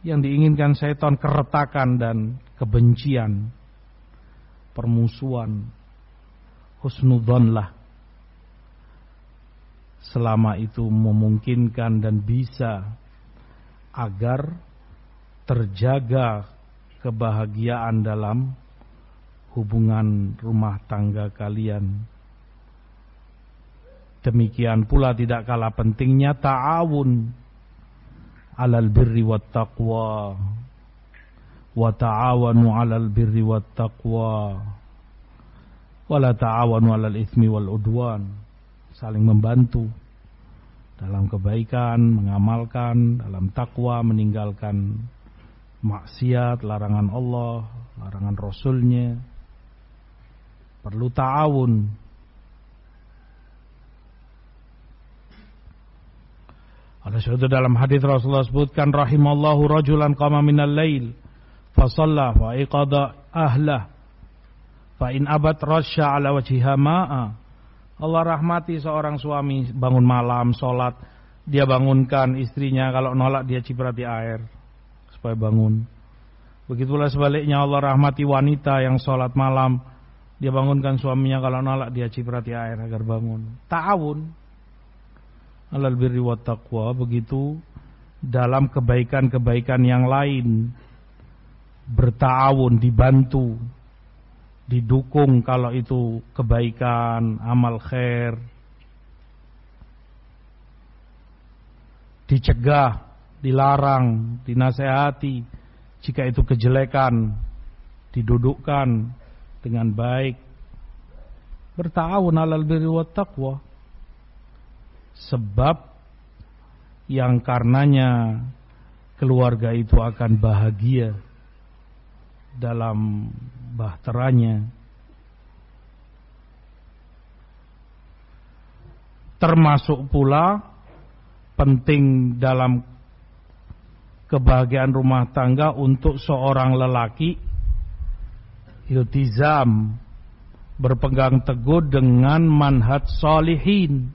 [SPEAKER 1] Yang diinginkan syaitan keretakan dan kebencian permusuhan husnudzonlah selama itu memungkinkan dan bisa agar terjaga kebahagiaan dalam hubungan rumah tangga kalian. Demikian pula tidak kalah pentingnya ta'awun alal birri wat taqwa wa ta'awanu 'alal birri wat taqwa. Wa la ta'awanu 'alal itsmi wal udwan. Saling membantu dalam kebaikan mengamalkan dalam takwa meninggalkan maksiat larangan Allah larangan Rasulnya. Perlu ta'awun. Sebab itu dalam hadis Rasulullah sebutkan rahimallahu rajulan qama minal lail fasalla wa ahlah fa in abat rasya ala wajhiha ma'a Allah rahmati seorang suami bangun malam sholat. Dia bangunkan istrinya kalau nolak dia ciprati air supaya bangun. Begitulah sebaliknya Allah rahmati wanita yang sholat malam. Dia bangunkan suaminya kalau nolak dia ciprati air agar bangun. Ta'awun. Alal birri wat taqwa. Begitu dalam kebaikan-kebaikan yang lain bertawun, dibantu, didukung kalau itu kebaikan, amal khair, dicegah, dilarang, dinasehati, jika itu kejelekan, didudukkan dengan baik, bertawun alal birri wa taqwa. Sebab yang karenanya keluarga itu akan bahagia dalam bahteranya. Termasuk pula penting dalam kebahagiaan rumah tangga untuk seorang lelaki iltizam berpegang teguh dengan manhaj solihin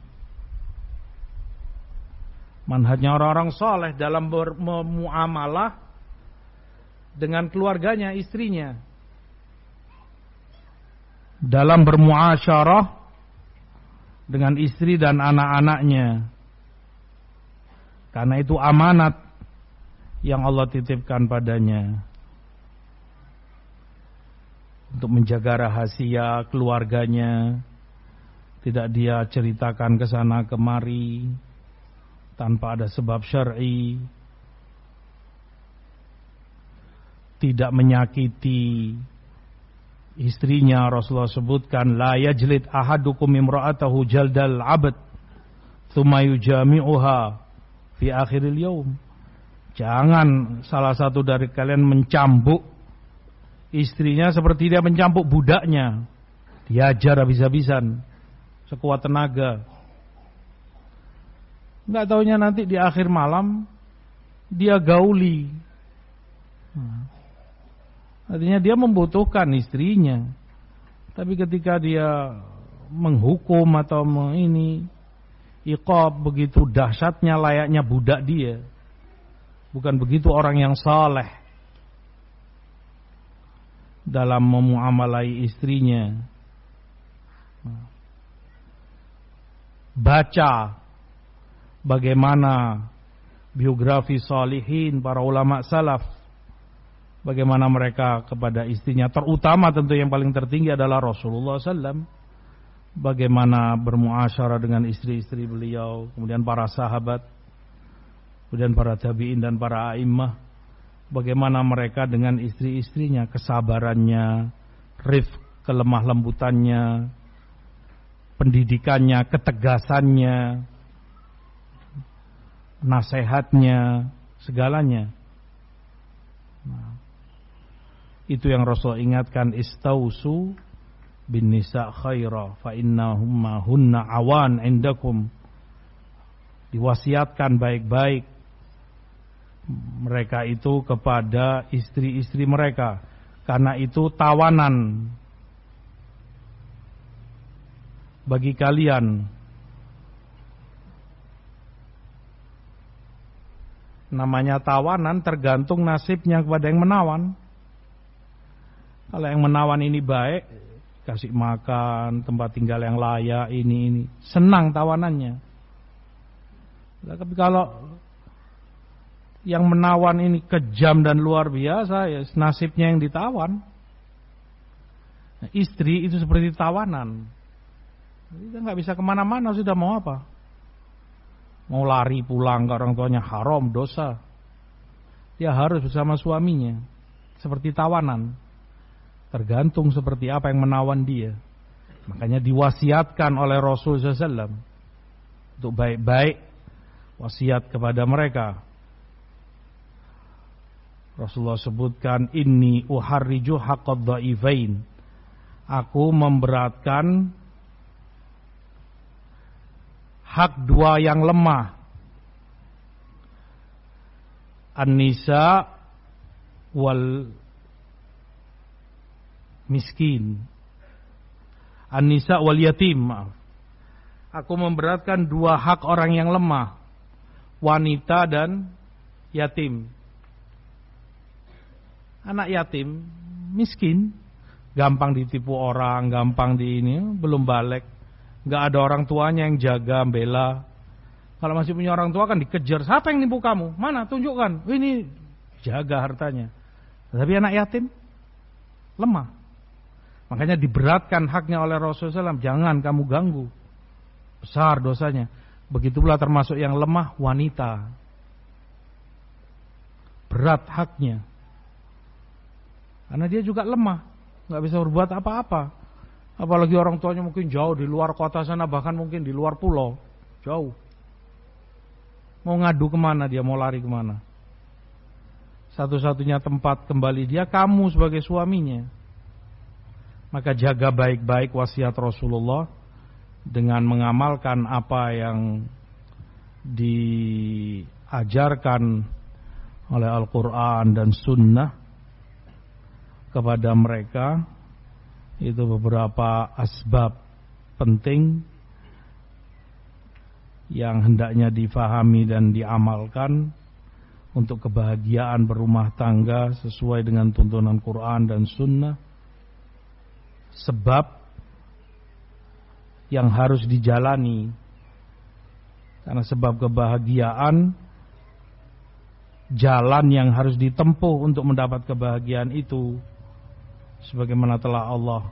[SPEAKER 1] manhajnya orang-orang soleh dalam bermuamalah dengan keluarganya, istrinya. Dalam bermuasyarah dengan istri dan anak-anaknya. Karena itu amanat yang Allah titipkan padanya. Untuk menjaga rahasia keluarganya. Tidak dia ceritakan ke sana kemari tanpa ada sebab syar'i tidak menyakiti istrinya Rasulullah sebutkan la yajlid ahadukum imra'atahu jaldal abad thumma yujami'uha fi akhiril yaum jangan salah satu dari kalian mencambuk istrinya seperti dia mencambuk budaknya. Diajar habis-habisan sekuat tenaga. Nggak taunya nanti di akhir malam dia gauli. Hmm. Artinya dia membutuhkan istrinya. Tapi ketika dia menghukum atau ini iqab begitu dahsyatnya layaknya budak dia. Bukan begitu orang yang saleh dalam memuamalai istrinya. Baca bagaimana biografi salihin para ulama salaf bagaimana mereka kepada istrinya. Terutama tentu yang paling tertinggi adalah Rasulullah SAW bagaimana bermuasyarah dengan istri-istri beliau. Kemudian para sahabat. Kemudian para tabi'in dan para a'immah. Bagaimana mereka dengan istri-istrinya. Kesabarannya. Rif kelemah lembutannya. Pendidikannya. Ketegasannya. Nasihatnya segalanya. Nah, itu yang Rasul ingatkan istausu bin nisa khaira fa innahumma hunna awan indakum. Diwasiatkan baik-baik mereka itu kepada istri-istri mereka. Karena itu tawanan bagi kalian. Namanya tawanan tergantung nasibnya kepada yang menawan kalau yang menawan ini baik, kasih makan, tempat tinggal yang layak, ini ini, senang tawanannya. Tapi kalau yang menawan ini kejam dan luar biasa, ya nasibnya yang ditawan. Nah, istri itu seperti tawanan. Kita nggak bisa ke mana-mana sudah mau apa? Mau lari pulang ke orang tuanya haram, dosa. Dia harus bersama suaminya, seperti tawanan. Tergantung seperti apa yang menawan dia. Makanya diwasiatkan oleh Rasul SAW untuk baik-baik wasiat kepada mereka. Rasulullah sebutkan ini uharriju haqqad dhaifain. Aku memberatkan hak dua yang lemah. An-nisa wal miskin. An-nisa wal yatim. Aku memberatkan dua hak orang yang lemah, wanita dan yatim. Anak yatim miskin, gampang ditipu orang, gampang di ini, belum balik. Gak ada orang tuanya yang jaga, bela. Kalau masih punya orang tua kan dikejar. Siapa yang nipu kamu? Mana? Tunjukkan. Ini jaga hartanya. Tapi anak yatim lemah. Makanya diberatkan haknya oleh Rasulullah SAW. Jangan kamu ganggu. Besar dosanya. Begitulah termasuk yang lemah wanita. Berat haknya. Karena dia juga lemah. nggak bisa berbuat apa-apa. Apalagi orang tuanya mungkin jauh di luar kota sana. Bahkan mungkin di luar pulau. Jauh. Mau ngadu ke mana dia, mau lari ke mana. Satu-satunya tempat kembali dia kamu sebagai suaminya. Maka jaga baik-baik wasiat Rasulullah dengan mengamalkan apa yang diajarkan oleh Al-Quran dan Sunnah kepada mereka. Itu beberapa asbab penting yang hendaknya difahami dan diamalkan untuk kebahagiaan berumah tangga sesuai dengan tuntunan Quran dan Sunnah sebab yang harus dijalani. Karena sebab kebahagiaan jalan yang harus ditempuh untuk mendapat kebahagiaan itu sebagaimana telah Allah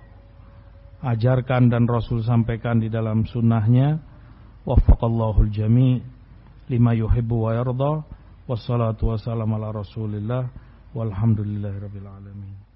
[SPEAKER 1] ajarkan dan Rasul sampaikan di dalam sunnahnya waffaqallahu jami' lima yuhibbu wa yarda wassalatu wassalamu ala rasulillah walhamdulillahi rabbil alamin